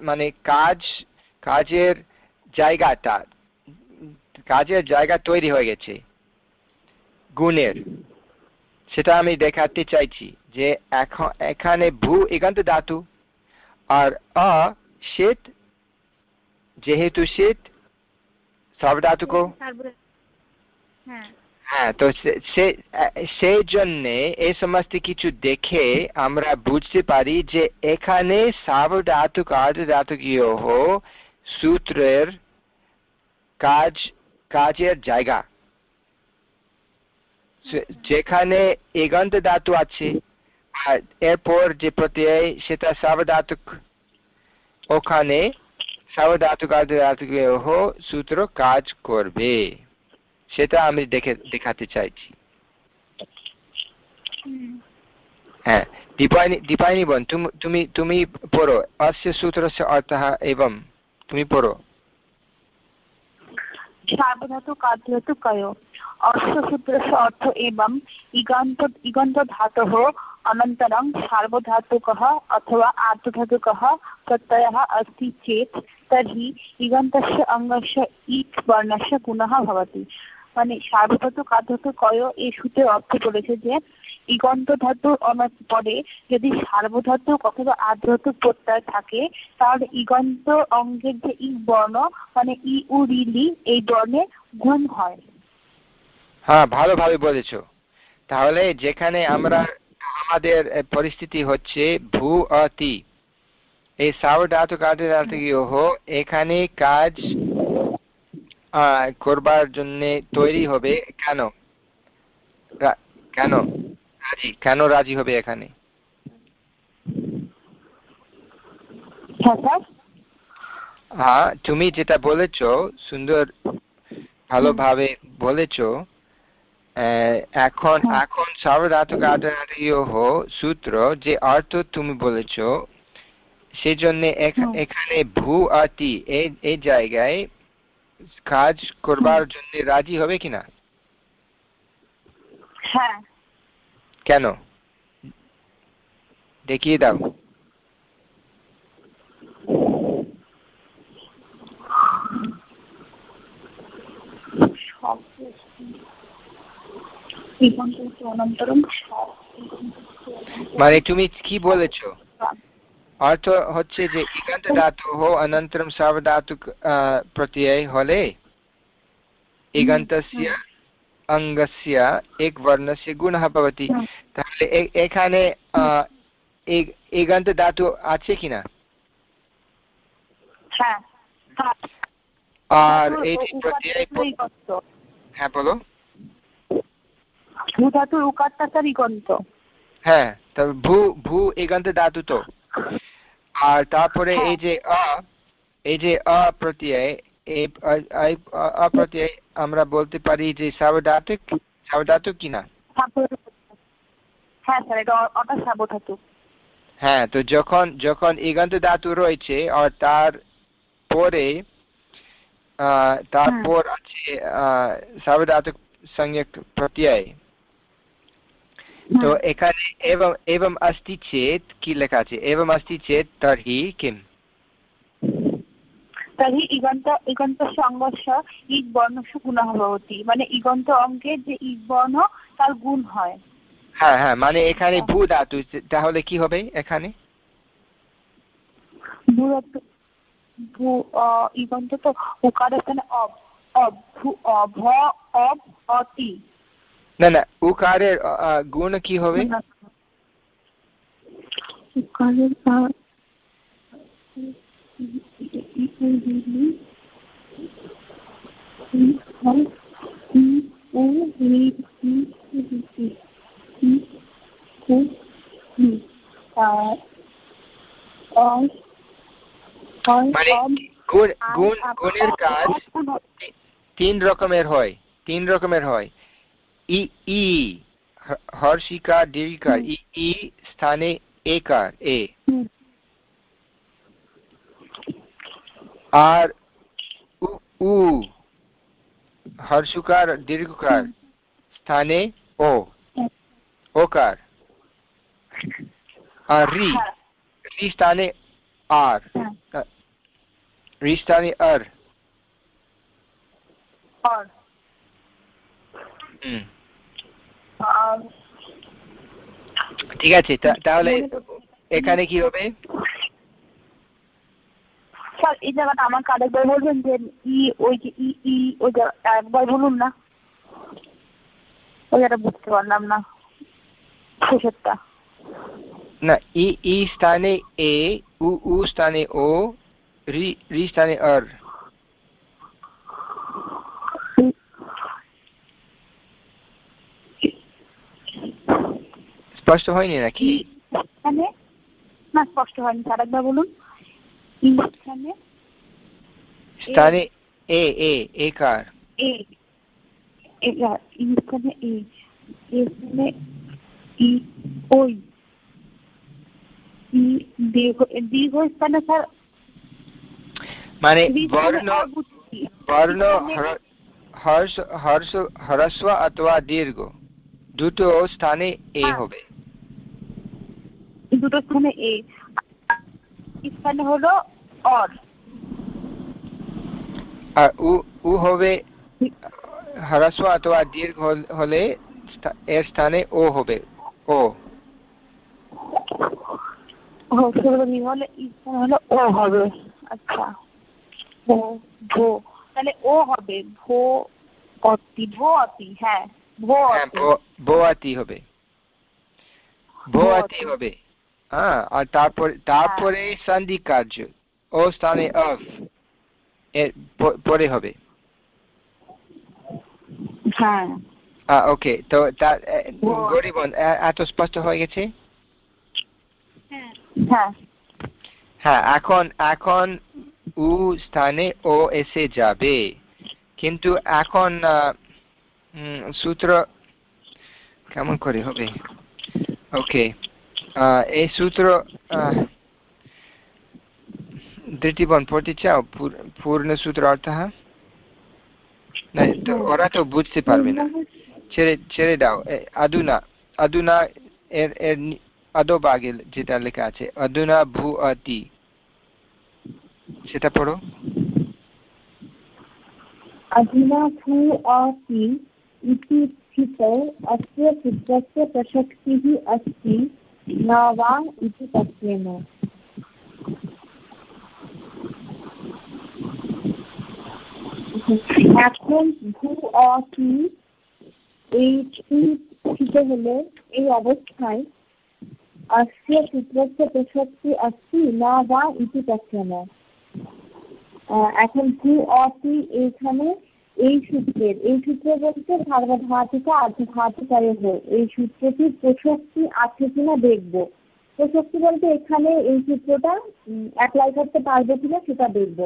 [SPEAKER 1] মানে কাজ, কাজের জায়গাটা, কাজের জায়গা তৈরি হয়ে গেছে, গুণের। সেটা আমি দেখাতে চাইছি যে এখন, এখানে ভূ একান্ত ধাতু আর অ শীত যেহেতু শীত সর্বধাতুকও
[SPEAKER 2] সার্বধাতুক। হ্যাঁ।
[SPEAKER 1] হ্যাঁ তো সে- সেই জন্যে এই সমস্ত কিছু দেখে আমরা বুঝতে পারি যে এখানে সাবধাতুক আর্ধধাতুকীয় সূত্রের কাজ কাজের জায়গা। যেখানে এগন্ত ধাতু আছে আর এরপর যে প্রত্যয় সেটা সাবধাতুক ওখানে সাবধাতুক আর্ধধাতুকীয় সূত্র কাজ করবে। সেটা আমি দেখে দেখাতে চাইছি। হ্যাঁ দীপায়নি দীপায়নি বোন তুমি তুমি পড়ো। অস্য সূত্র অর্থ এবং তুমি পড়ো।
[SPEAKER 3] অর্থ মানে সার্বধাতু কার্যধাতু কয় এই সূত্রের অর্থ বলেছে যে ইগন্ত ধাতুর অনার পরে যদি প্রত্যয় থাকে, তাহলে ইগন্ত অঙ্গের যে ই বর্ণ মানে ই এই বর্ণে গুণ হয়।
[SPEAKER 1] হ্যাঁ ভালোভাবে বলেছ। তাহলে যেখানে আমরা আমাদের পরিস্থিতি হচ্ছে ভূ অতি। এই সাবধাতুক আর্ধধাতুকীয় এখানে কাজ করবার জন্য তৈরি হবে কেন কেন রাজি কেন রাজি হবে এখানে
[SPEAKER 3] হ্যাঁ
[SPEAKER 1] হ্যাঁ তুমি যেটা বলেছ সুন্দর ভালোভাবে বলেছ আহ, এখন
[SPEAKER 3] হ্যাঁ।
[SPEAKER 1] এখন সার্বধাতুক আধারীয় সূত্র যে অর্থ তুমি বলেছ সেই জন্য এখ-
[SPEAKER 3] হুম।
[SPEAKER 1] এখানে ভূ আতি এই এই জায়গায় কাজ করবার জন্য রাজি হবে কিনা
[SPEAKER 4] হ্যাঁ।
[SPEAKER 1] কেন? দেখিয়ে দাও। মানে তুমি কি বলেছ? অর্থ হচ্ছে যে ইকান্ত ধাতু হো অনন্তরম সার্বধাতু প্রত্যয় হলে ইগন্তস্য অঙ্গস্য এক বর্ণস্য গুণः ভবতি তাহলে এখানে ইগন্ত ধাতু আছে কিনা। আর এই প্রত্যয় হ্যাঁ বলো
[SPEAKER 4] ভূ ধাতুর উকারটা ইগন্ত
[SPEAKER 1] হ্যাঁ তবে ভূ ভূ ইগন্ত ধাতু তো আর তারপরে এই যে অ এই যে অ প্রত্যয় এই অপ্রত্যয় আমরা বলতে পারি যে সাবধাতুক সাবধাতুক কিনা
[SPEAKER 4] হ্যাঁ
[SPEAKER 1] হ্যাঁ তো যখন যখন ইগন্ত ধাতু রয়েছে আর তার পরে তারপর আছে সাবধাতুক সংজ্ঞক প্রত্যয়। तो एकाने एवम् एवम् अस्ति चेत् कि लेखा আছে एवम् अस्ति चेत् तर्हि किम्
[SPEAKER 4] তর্হি ইগন্ত ইগন্তস্য অঙ্গস্য ইগ বর্ণস্য গুণः ভবতি মানে ইগন্ত অঙ্কের যে ইগ বর্ণ তার গুণ হয়
[SPEAKER 1] হ্যাঁ হ্যাঁ মানে এখানে ভূ ধাতু তাহলে কি হবে এখানে
[SPEAKER 4] ভূ ধাতু ভূ ইগন্ত তো উকারের স্থানে অব অব ভূ অভ অব অতি
[SPEAKER 1] না না উকারের গুণ কি হবে
[SPEAKER 4] উকারের
[SPEAKER 1] মানে গুণ গুণ গুণের কাজ তিন রকমের হয় তিন রকমের হয় ই ই হর্ষিকার দীর্ঘিকার ই ই স্থানে একার এ আর উ হর্ষুকার দীর্ঘকার স্থানে ও ওকার আর রি রি স্থানে আর রি স্থানে আর ঠিক আছে তাহলে এখানে কি হবে?
[SPEAKER 4] স্যার এই জায়গাটা আমাকে আরেকবার বলবেন যে ই ওই যে ই ই ওই একবার বলুন না। ওই জায়গাটা বুঝতে পারলাম না। শেষেরটা।
[SPEAKER 1] না ই ই স্থানে এ উ উ স্থানে ও রি রি স্থানে আর। স্পষ্ট হয়নি নাকি?
[SPEAKER 4] না স্পষ্ট হয়নি। আরেকবার বলুন। স্থানে
[SPEAKER 1] এ এ একার
[SPEAKER 4] এ এ স্থানে ই ওই। দীর্ঘ স্থানে স্যার।
[SPEAKER 1] মানে বর্ণ বর্ণ হর্ষ হর্ষ হ্রস্ব অথবা দীর্ঘ। দুটো স্থানে এ হবে।
[SPEAKER 4] দুটো স্থানে এ স্থানে হলো অর।
[SPEAKER 1] আর উ হবে হ্রস্ব অথবা দীর্ঘ হলে এর স্থানে ও হবে। ও
[SPEAKER 4] হলে হলো ও হবে। আচ্ছা। ও ভো। তাহলে ও হবে। ভো অতি ভো অতি হ্যাঁ। ভো
[SPEAKER 1] ভোয়াতি হবে। ভোয়াতি হবে। হ্যাঁ আর তারপরে তারপরে সন্ধি কার্য। ও স্থানে অফ। এর পরে হবে।
[SPEAKER 4] হ্যাঁ।
[SPEAKER 1] ওকে তো গরিবন এত স্পষ্ট হয়ে গেছে?
[SPEAKER 4] হ্যাঁ।
[SPEAKER 1] হ্যাঁ এখন এখন উ স্থানে ও এসে যাবে। কিন্তু এখন সূত্র কেমন করে হবে? ওকে এই সূত্র দৃতিবন পড়তে চাও? পূর্ণ সূত্র অর্থ হ্যাঁ? না ওরা তো বুঝতে পারবে না। ছেড়ে ছেড়ে দাও। আদুনা আদুনা এর এর আদব আগে যেটা লেখা আছে। আদুনা ভু অতি সেটা পড়ো।
[SPEAKER 3] আদুনা इति स्थितौ अस्य पुत्रस्य प्रसक्तिः अस्ति न वा इति तत्त्वेन এখন ভূ অতি এই স্থিত হলে এই অবস্থায় अस्य पुत्रस्य प्रसक्ति अस्ति न वा इति तस्यन এখন ভূ অতি এইখানে এই সূত্রের, এই সূত্র বলতে সার্বধাতুকা আর্ধধাতুকায়হ এই সূত্রটির প্রশক্তি আছে কিনা দেখব। প্রশক্তি বলতে এখানে এই সূত্রটা অ্যাপ্লাই করতে পারবে কিনা সেটা দেখব।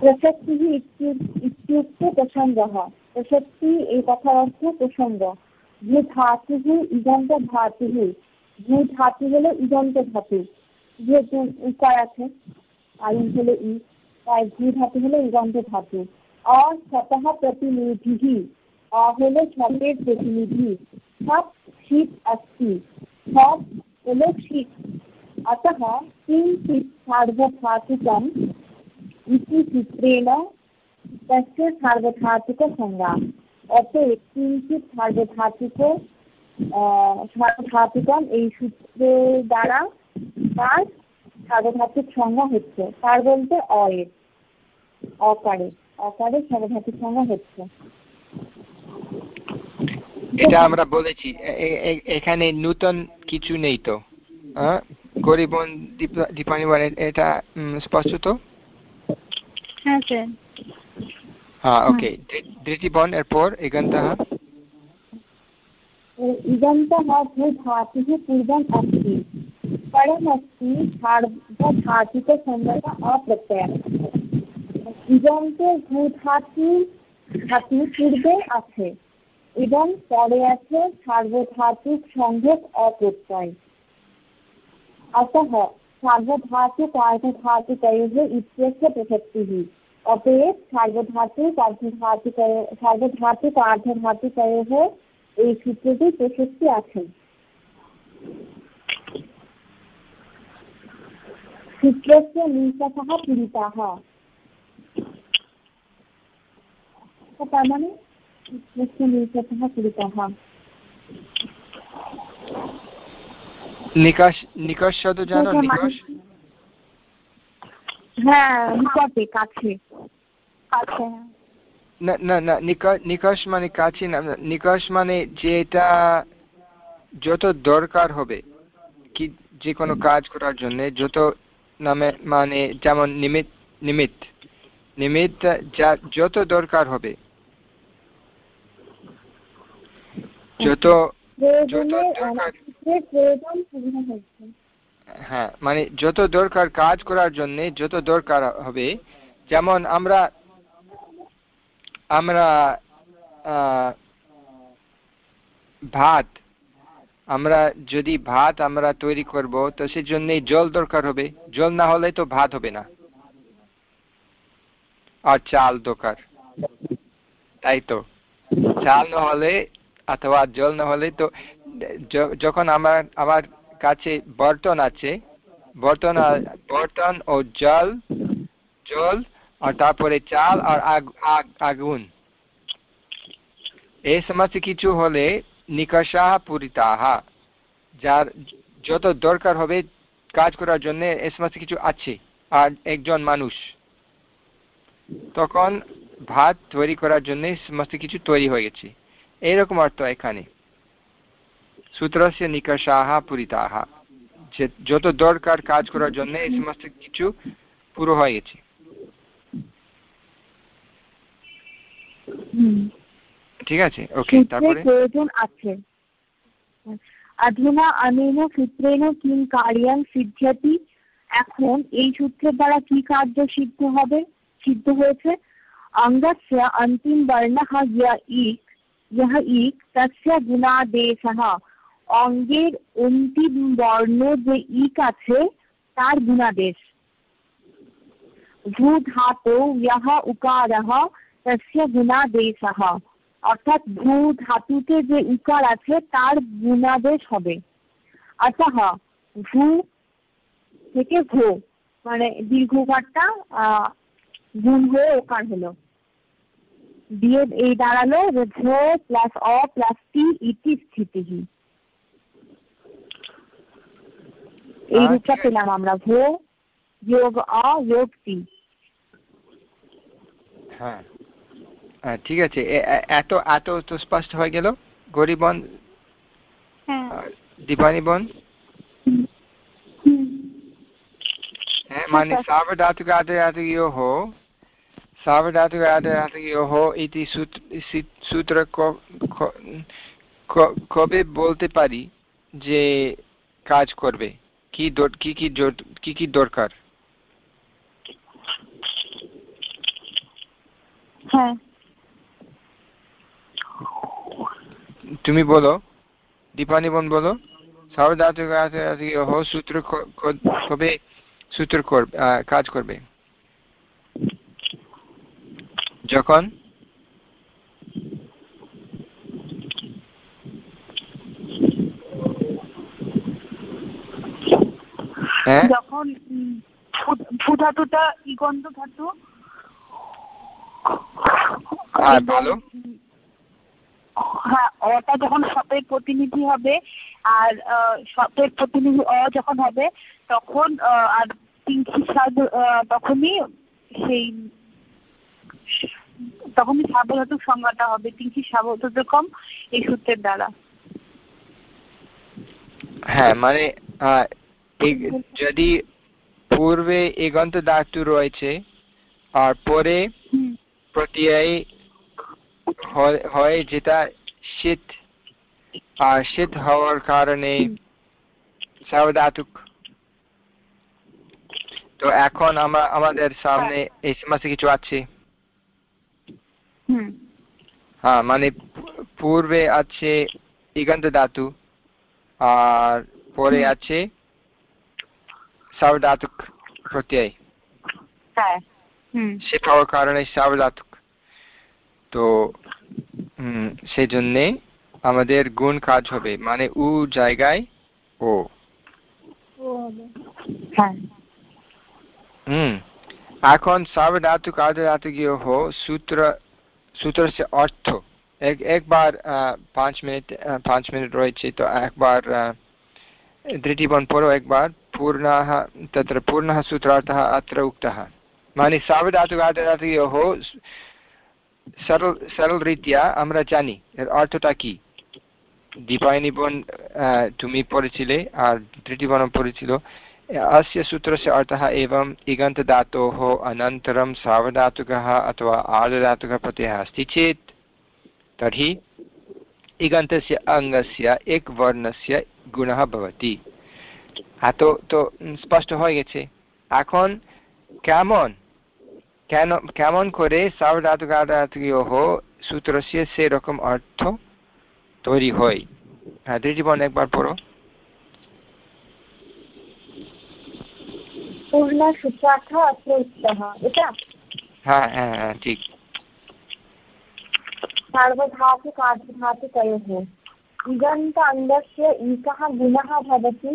[SPEAKER 3] প্রসক্তি ইত্যুক্ত প্রসঙ্গ। হয় প্রশক্তি এই কথার অর্থ প্রসঙ্গ। যে ধাতুহু ইজন্ত ধাতুহু যে ধাতু হলো ইজন্ত ধাতু। যেহেতু উকার আছে আর হলো ই। তাই ভূ ধাতু হলো ইজন্ত ধাতু অসতঃ প্রতিনিধি অ হলো সবের প্রতিনিধি সব শীত अस्ति সব হলো শীত अतः किञ्चित् सार्वधातुकम् इति सूत्रेण तस्य सार्वधातुकसंज्ञा অতএব কিঞ্চিত সার্বধাতুক সার্বধাতুকম এই সূত্রের দ্বারা তার সার্বধাতুক সংজ্ঞা হচ্ছে তার বলতে অয়ের অকারে অকারে সার্বধাতুক সংজ্ঞা হচ্ছে
[SPEAKER 1] এটা আমরা বলেছি এখানে নূতন কিছু নেই তো গরিবন দীপানি এটা স্পষ্ট তো
[SPEAKER 2] হ্যাঁ স্যার
[SPEAKER 1] হ্যাঁ ওকে দৃষ্টিবন এরপর ইগন্তः
[SPEAKER 3] इदन्तः भूधातुः पूर्वम् अस्ति परमस्ति सार्वधातुकसंज्ञक अप्रत्ययः ইদন্তে ভূ ধাতু ধাতু পূর্বে আছে এবং পরে আছে সার্বধাতুক সংযোগ অপ্রত্যয় অতঃ সার্বধাতুক আর্ধধাতুকয়োः ইত্যस्य প্রসক্তিः অতএব সার্বধাতুক আর্ধধাতুক সার্বধাতুক আর্ধধাতুকয়োः এই সূত্রটি আছে। সূত্রস্য তার মানে
[SPEAKER 1] নিকাশ নিকাশ শব্দ জানো? নিকাশ
[SPEAKER 3] হ্যাঁ নিকটে কাছে। কাছে
[SPEAKER 1] না না না নিকাশ মানে কাছে না নিকাশ মানে যেটা যত দরকার হবে কি যে কোনো কাজ করার জন্য যত নামে মানে যেমন নিমিত নিমিত নিমিত যা যত দরকার হবে যত হ্যাঁ মানে যত দরকার কাজ করার জন্য যত দরকার হবে যেমন আমরা আমরা ভাত আমরা যদি ভাত আমরা তৈরি করব তো সেজন্য জল দরকার হবে। জল না হলে তো ভাত হবে না। আর চাল দরকার। তাই তো? চাল না হলে অথবা জল না হলে তো যখন আমার আমার কাছে বর্তন আছে, বর্তন বর্তন ও জল জল আর তারপরে চাল আর আগুন। এই সমস্ত কিছু হলে নিকষা পূরিতাহা, যার যত দরকার হবে কাজ করার জন্য এই সমস্ত কিছু আছে, আর একজন মানুষ। তখন ভাত তৈরি করার জন্য সমস্ত কিছু তৈরি হয়ে গেছে। এইরকম অর্থ এখানে সূত্রস্য নিকষাহা পূরিতাহা যত দরকার কাজ করার জন্য এই সমস্ত কিছু পুরো হয়ে গেছে ঠিক আছে ওকে তারপরে
[SPEAKER 3] প্রয়োজন আছে অধুনা অনেন সূত্রেণ কিং কার্যং সিদ্ধ্যতি এখন এই সূত্রের দ্বারা কি কার্য সিদ্ধ হবে সিদ্ধ হয়েছে অঙ্গস্য অন্তিম বর্ণः य ইক यः ইক তস্য গুণাদেশः অঙ্গের অন্তিম বর্ণ যে ইক আছে তার গুণাদেশ ভূ ধাতৌ यः উকারः तस्य गुणादेशः অর্থাৎ ভূ ধাতুতে যে ইকার আছে তার গুণাদেশ হবে আচ্ছা হ্যাঁ ভূ থেকে ভো মানে দীর্ঘকারটা গুণ হয়ে ওকার হলো দিয়ে এই দাঁড়াল প্লাস অ প্লাস টি ইতি এই
[SPEAKER 1] আচ্ছা।
[SPEAKER 3] রূপটা পেলাম আমরা ভো যোগ অ যোগ টি।
[SPEAKER 1] হ্যাঁ।, হ্যাঁ ঠিক আছে। এত এত তো স্পষ্ট হয়ে গেল। গরিবন
[SPEAKER 2] হ্যাঁ। দীপানি বন।
[SPEAKER 1] হ্যাঁ মানে আচ্ছা। সার্বধাতুক আদে আদে ইয়ে হো। সূত্র ক- ক- ক- কবে বলতে পারি যে কাজ করবে কি কি কি কি কি দরকার
[SPEAKER 2] হ্যাঁ।
[SPEAKER 1] তুমি বলো দীপানি বোন বলো সাবধাতুকাদয়াতয়োः সূত্র কবে সূত্র করবে কাজ করবে। যখন? হ্যাঁ?
[SPEAKER 3] যখন উম, ভূ- ভূ ধাতুটা ইগন্ধ ধাতু
[SPEAKER 1] আর বলো
[SPEAKER 3] হ্যাঁ অটা যখন সপের প্রতিনিধি হবে আর সপের প্রতিনিধি অ যখন হবে তখন আর তিনটি তখনই সেই তখনই সাবধাতুক সংজ্ঞাটা হবে তিনটি সাবধাতুকম এই সূত্রের দ্বারা।
[SPEAKER 1] হ্যাঁ মানে যদি পূর্বে এগন্ত ধাতু রয়েছে আর পরে প্রত্যয় হয়- হয় যেটা শীত আর শীত হওয়ার কারণে সাবধাতুক। তো এখন আমরা আমাদের সামনে এই সমস্যা কিছু আছে।
[SPEAKER 3] হুম।
[SPEAKER 1] হ্যাঁ মানে পূর্বে আছে ইগন্ত ধাতু আর পরে আছে সাবধাতুক প্রত্যয়।
[SPEAKER 3] হ্যাঁ হুম।
[SPEAKER 1] শীত কারণে সাবধাতুক তো হুম, সেই জন্যে আমাদের গুণ কাজ হবে মানে উ জায়গায় ও।
[SPEAKER 2] হবে
[SPEAKER 3] হ্যাঁ।
[SPEAKER 1] হুম। এখন সাবধাতুক আর্ধধাতুকীয় সূত্র সূত্র অর্থ। এক, একবার পাঁচ মিনিট পাঁচ মিনিট রয়েছে, তো একবার দৃঢ়ীবন পরও একবার पूर्णाः तत्र पूर्णः सूत्रार्थः अत्र उक्तः मानि সরল सरल सरलरीत्या আমরা জানি। এর অর্থটা কি? দীপায়নী বোন তুমি পড়েছিলে আর তৃতীয় বোন পড়েছিল। अस्य सूत्रस्य अर्थः एवम् इगन्तधातोः अनन्तरं सावधातुकः अथवा आर्धधातुकः प्रत्ययः अस्ति चेत् तर्हि इगन्तस्य अङ्गस्य एकवर्णस्य गुणः भवति अतो तु স্পষ্ট হয়ে গেছে এখন কেমন কেন কেমন করে সাবধাতুকাতুকীয় সূত্রস্য সেরকম অর্থ তৈরি হয় হ্যাঁ एकवारं একবার
[SPEAKER 3] পূর্ণ সূত্রার্থ অত্র উক্তः এটা
[SPEAKER 1] হ্যাঁ হ্যাঁ হ্যাঁ ঠিক
[SPEAKER 3] सार्वधातुकार्धधातुकयोः इगन्ताङ्गस्य ईकः गुणः भवति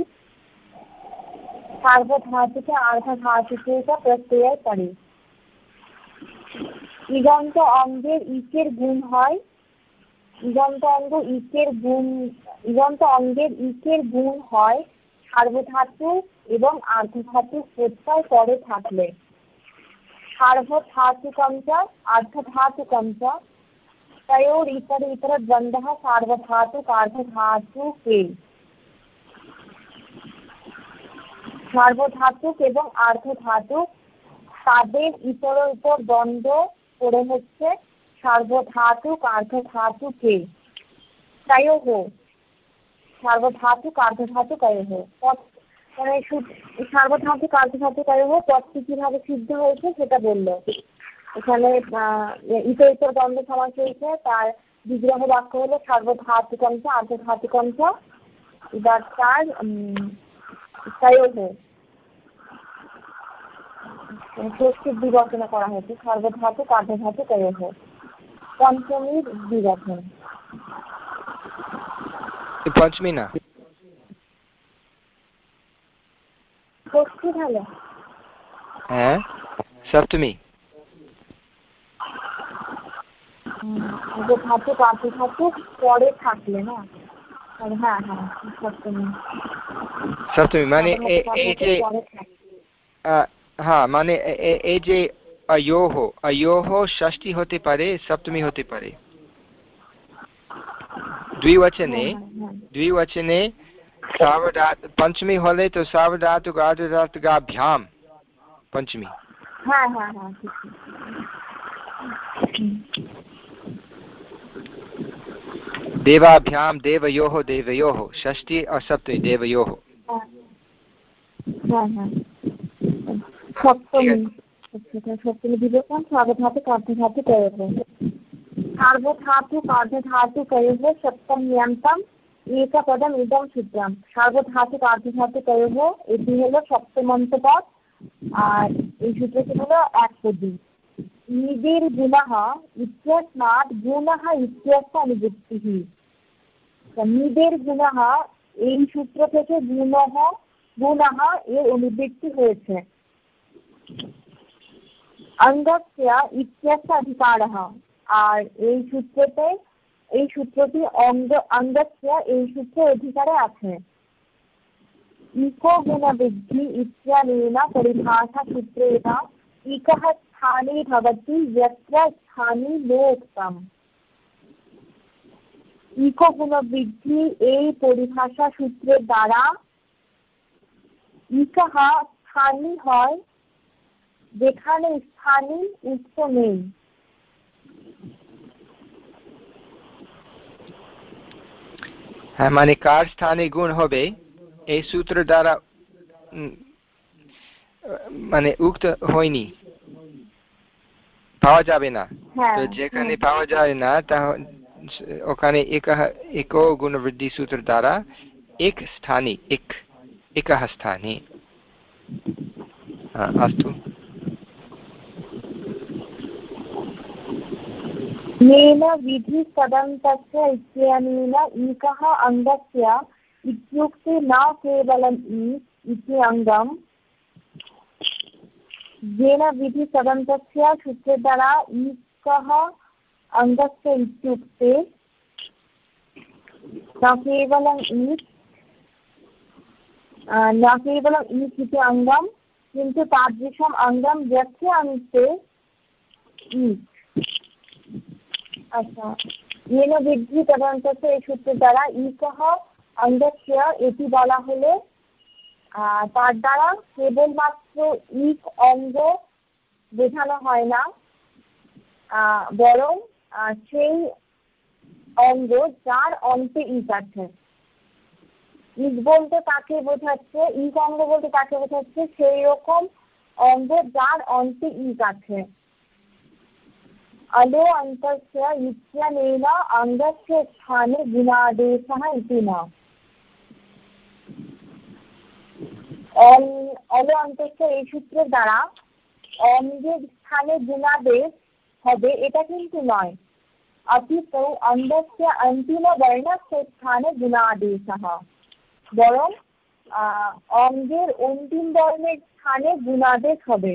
[SPEAKER 3] सार्वधातुके अर्धधातुके च प्रत्यये परे ইগন্ত অঙ্গের ইকের গুণ হয় ইগন্ত অঙ্গ ইকের গুণ ইগন্ত অঙ্গের ইকের গুণ হয় সার্বধাতু এবং আর্ধধাতু প্রত্যয় পরে থাকলে সার্বধাতুকं च अर्धधातुकं च तयोर् इतर इतर द्वन्द्वः सार्वधातुकार्धधातुके সার্বধাতুক এবং আর্ধধাতুক তাদের ইতর উপর দ্বন্দ্ব করে হচ্ছে সার্বধাতুক আর্ধধাতুকে তয়োহ সার্বধাতুক আর্ধধাতুকয়োহ পদ মানে সু- সার্বধাতুক আর্ধধাতুকয়োহ পদটি কীভাবে সিদ্ধ হয়েছে সেটা বলল। এখানে আহ, ইতর দ্বন্দ্ব সমাস হয়েছে তার বিগ্রহ বাক্য হলো সার্বধাতুকঞ্চ আর্ধধাতুকঞ্চ এবার তার ষষ্ঠীর বিবর্তনা করা হয়েছে সর্বধাতু কার্যধাতু তয়োহ পঞ্চমীর দ্বিবচন
[SPEAKER 1] পঞ্চমী না? হ্যাঁ সপ্তমী?
[SPEAKER 3] পরে থাকলে না? হ্যাঁ হ্যাঁ সপ্তমী।
[SPEAKER 1] সপ্তমী মানে এ- এই যে হ্যাঁ মানে এই যে অয়োহ অয়োহ ষষ্ঠী হতে পারে সপ্তমী হতে পারে। द्विवचने
[SPEAKER 3] हाँ, हाँ, हाँ।
[SPEAKER 1] द्विवचने सावधातु पंचमी होले तो सावधातु
[SPEAKER 3] गाभ्याम पंचमी। देवाभ्याम हाँ हाँ
[SPEAKER 1] देवाभ्यां देवयोः देवयोः षष्ठी और सप्तमी देवयोः
[SPEAKER 3] सप्तमी सप्तमी दिवसं स्वागतात् कार्तधातु प्रयोगः। সার্বধাতু কার্যধাতু কয়ব সপ্তম নিয়ন্তম একপদম ইদম সূত্রম সার্বধাতু কার্যধাতু কয়ব এটি হলো সপ্তমন্ত পদ আর এই সূত্রটি হলো এক পদী। নিদের গুণः ইত্যস্মাৎ গুণः ইত্যস্য অনুবৃত্তিः। নিদের গুণः এই সূত্র থেকে গুণः গুণः এর অনুবৃত্তি হয়েছে। অঙ্গস্য ইত্যস্য অধিকারः। আর এই সূত্রতে, এই সূত্রটি অঙ্গ অঙ্গস্যা এই সূত্রের অধিকারে আছে। ইকো গুণবৃদ্ধি ইত্যাদিন পরিভাষা না ইকः স্থানে ভবতি, यत्र স্থানে লোকতম। ইকো গুণবৃদ্ধি এই পরিভাষা সূত্রের দ্বারা ইকহ স্থানী হয়, যেখানে স্থানীয় উৎস নেই।
[SPEAKER 1] মানে কার স্থানে গুণ হবে এই সূত্র দ্বারা উম, মানে উক্ত হয়নি পাওয়া যাবে না
[SPEAKER 3] হ্যাঁ
[SPEAKER 1] তো যেখানে পাওয়া যায় না তা ওখানে এক एको गुणवृद्धि सूत्र द्वारा एक स्थाने एक एकः स्थाने हा, अस्तु
[SPEAKER 3] येन विधिसदन्तस्य इत्यनेन इकः अङ्गस्य इत्युक्ते न केवलम् इति अङ्गम्। येन अङ्गस्य इत्युक्ते न केवलम् न केवलम् ईत् इति अङ्गं किन्तु तादृशम् अङ्गं यस्य ईत् আচ্ছা। येन বৃদ্ধি তদন্ততে এই সূত্র দ্বারা। ইকহ অঙ্গস্য এটি বলা হলে তার দ্বারা কেবলমাত্র ইক অঙ্গ বোঝানো হয় না। বরং সেই অঙ্গ যার অন্তে ইক আছে। ইক বলতে তাকে বোঝাচ্ছে? ইক অঙ্গ বলতে তাকে বোঝাচ্ছে? সেই রকম অঙ্গ যার অন্তে ইক আছে। अलो अन्तस्य इत्यनेन अङ्गस्य स्थाने गुणादेशः इति न অল- অলো অন্তস্থ এই সূত্রের দ্বারা অঙ্গের স্থানে গুণাদেশ হবে এটা কিন্তু নয় অপিতু অঙ্গস্য অন্তিম বর্ণস্য স্থানে গুণাদেশः বরং আহ, অঙ্গের অন্তিম বর্ণের স্থানে গুণাদেশ হবে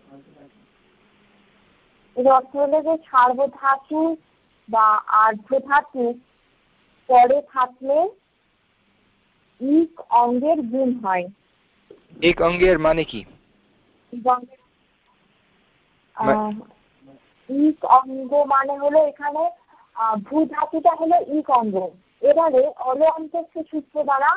[SPEAKER 1] এর
[SPEAKER 3] অর্থ হলো যে সার্বধাতু বা আর্ধধাতু পরে থাকলে ইক অঙ্গের গুণ হয়।
[SPEAKER 1] এক অঙ্গের মানে কি?
[SPEAKER 3] ইক অঙ্গ মানে হলো এখানে ভূ ধাতুটা হলো ইক অঙ্গ এবারে অল অন্তস্থ সূত্র দ্বারা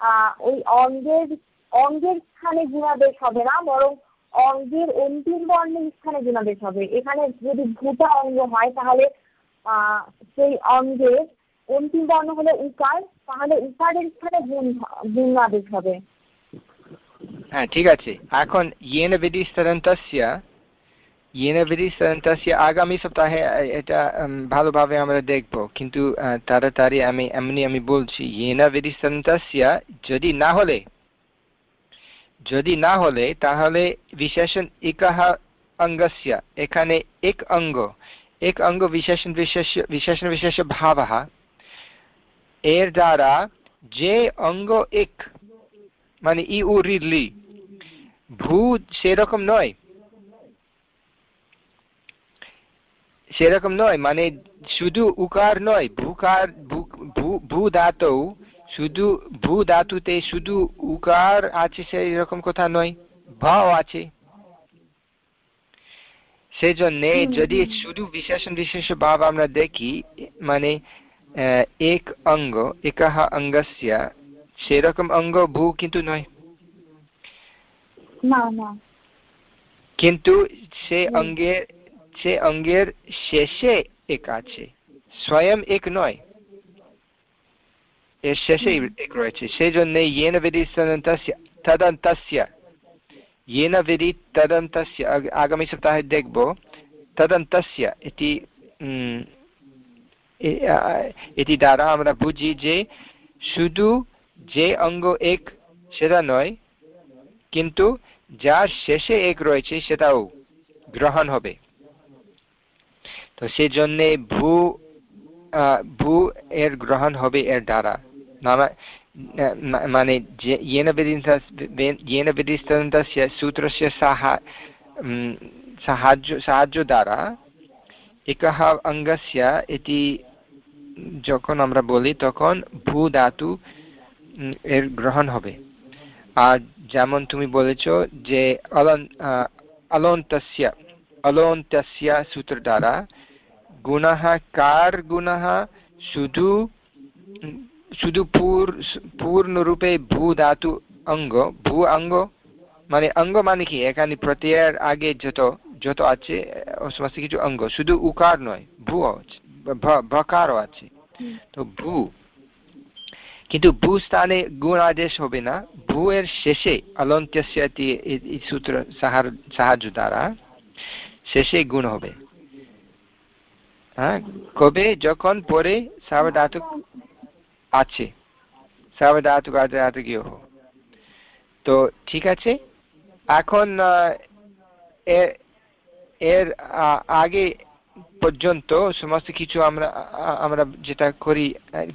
[SPEAKER 3] আহ, ওই অঙ্গের অঙ্গের স্থানে গুণাদেশ হবে না বরং অঙ্গের অন্তিম বর্ণের স্থানে গুণাদেশ হবে। এখানে যদি ভূটা অঙ্গ হয়, তাহলে সেই অঙ্গের অন্তিম বর্ণ হলো উকার, তাহলে উকারের স্থানে গুণ গুণ হবে।
[SPEAKER 1] হ্যাঁ ঠিক আছে। এখন ইয়েন বিধি স্তদন্তস্য ইয়েন বিধি স্তদন্তস্য আগামী সপ্তাহে এটা ভালোভাবে আমরা দেখব। কিন্তু তাড়াতাড়ি আমি, এমনি আমি বলছি, ইয়েন বিধি স্তদন্তস্য যদি না হলে যদি না হলে, তাহলে বিশেষণ ইকাহ অঙ্গস্য। এখানে এক অঙ্গ এক অঙ্গ বিশেষণ বিশেষ বিশেষণ বিশেষ ভাব এর দ্বারা যে অঙ্গ এক মানে ই উ রি ভূ সেরকম নয়। সেরকম নয় মানে শুধু উকার নয়, ভূকার, ভূ ধাতু শুধু ভূ ধাতুতে শুধু উকার আছে সেই রকম কথা নয় ভাও আছে। সেই জন্যে যদি শুধু বিশেষণ বিশেষ ভাব আমরা দেখি মানে এক অঙ্গ একহ অঙ্গস্য সেরকম অঙ্গ ভূ কিন্তু নয়। কিন্তু সে অঙ্গের সে অঙ্গের শেষে এক আছে স্বয়ং এক নয়। এর শেষে এক রয়েছে। সেই জন্য ইয়েন বিধি তদন্তস্য ইয়েন বিধি তদন্তস্য আগামী সপ্তাহে দেখব। তদন্তস্য এটি এটি দ্বারা আমরা বুঝি যে শুধু যে অঙ্গ এক সেটা নয় কিন্তু যার শেষে এক রয়েছে সেটাও গ্রহণ হবে। তো সেই জন্য ভূ ভূ এর গ্রহণ হবে এর দ্বারা। মানে येन येन विधिस्तदन्तस्य सूत्रस्य সাহায্য সাহায্য দ্বারা একহ অঙ্গস্য এটি যখন আমরা বলি তখন ভূ ধাতু এর গ্রহণ হবে আর যেমন তুমি বলেছ যে অলন্তস্য অলন্তস্য সূত্র দ্বারা গুণः কার গুণः শুধু শুধু পূর্ণরূপে ভূ ধাতু অঙ্গ ভূ অঙ্গ মানে অঙ্গ মানে কি? এখানে প্রত্যয়ের আগে যত যত আছে সমস্ত কিছু অঙ্গ। শুধু উকার নয় ভূ ভকারও আছে। তো ভূ। কিন্তু ভূ স্থানে গুণ আদেশ হবে না। ভূ এর শেষে অলন্ত্যস্য এই সূত্র সাহায্য দ্বারা শেষে গুণ হবে। হ্যাঁ? কবে? যখন পরে সাবধাতুক আছে। সাবধাতুক আধাতুকীয় তো ঠিক আছে? এখন এর আগে পর্যন্ত সমস্ত কিছু আমরা আমরা যেটা করি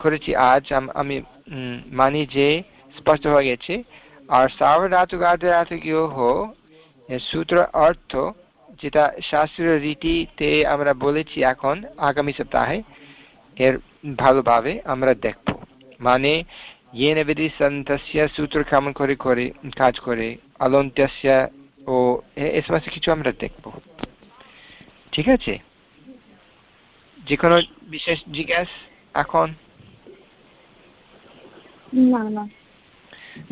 [SPEAKER 1] করেছি, আজ আমি মানি যে স্পষ্ট হয়ে গেছে। আর সার্বধাতুক আধাতুকীয় সূত্র অর্থ যেটা শাস্ত্রীয় রীতিতে আমরা বলেছি এখন, আগামী সপ্তাহে, এর ভালোভাবে আমরা দেখব। মানে ইয়েনেবেদি সূত্র কেমন করে করে কাজ করে আলন্তাসিয়া ও এ সমস্ত কিছু আমরা দেখব। ঠিক আছে? যে কোনো বিশেষ জিজ্ঞাস এখন?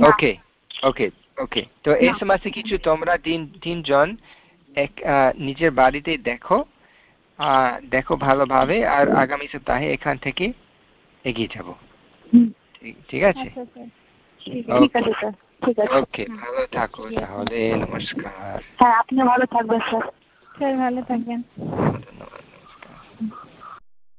[SPEAKER 1] ওকে ওকে ওকে। তো এই সমস্ত কিছু তোমরা তিন তিনজন এক নিজের বাড়িতে দেখো দেখো ভালোভাবে আর আগামী সপ্তাহে এখান থেকে এগিয়ে যাব। ঠিক আছে। ওকে ভালো থাকো তাহলে নমস্কার।
[SPEAKER 3] হ্যাঁ আপনি ভালো থাকবেন স্যার।
[SPEAKER 2] স্যার ভালো থাকবেন।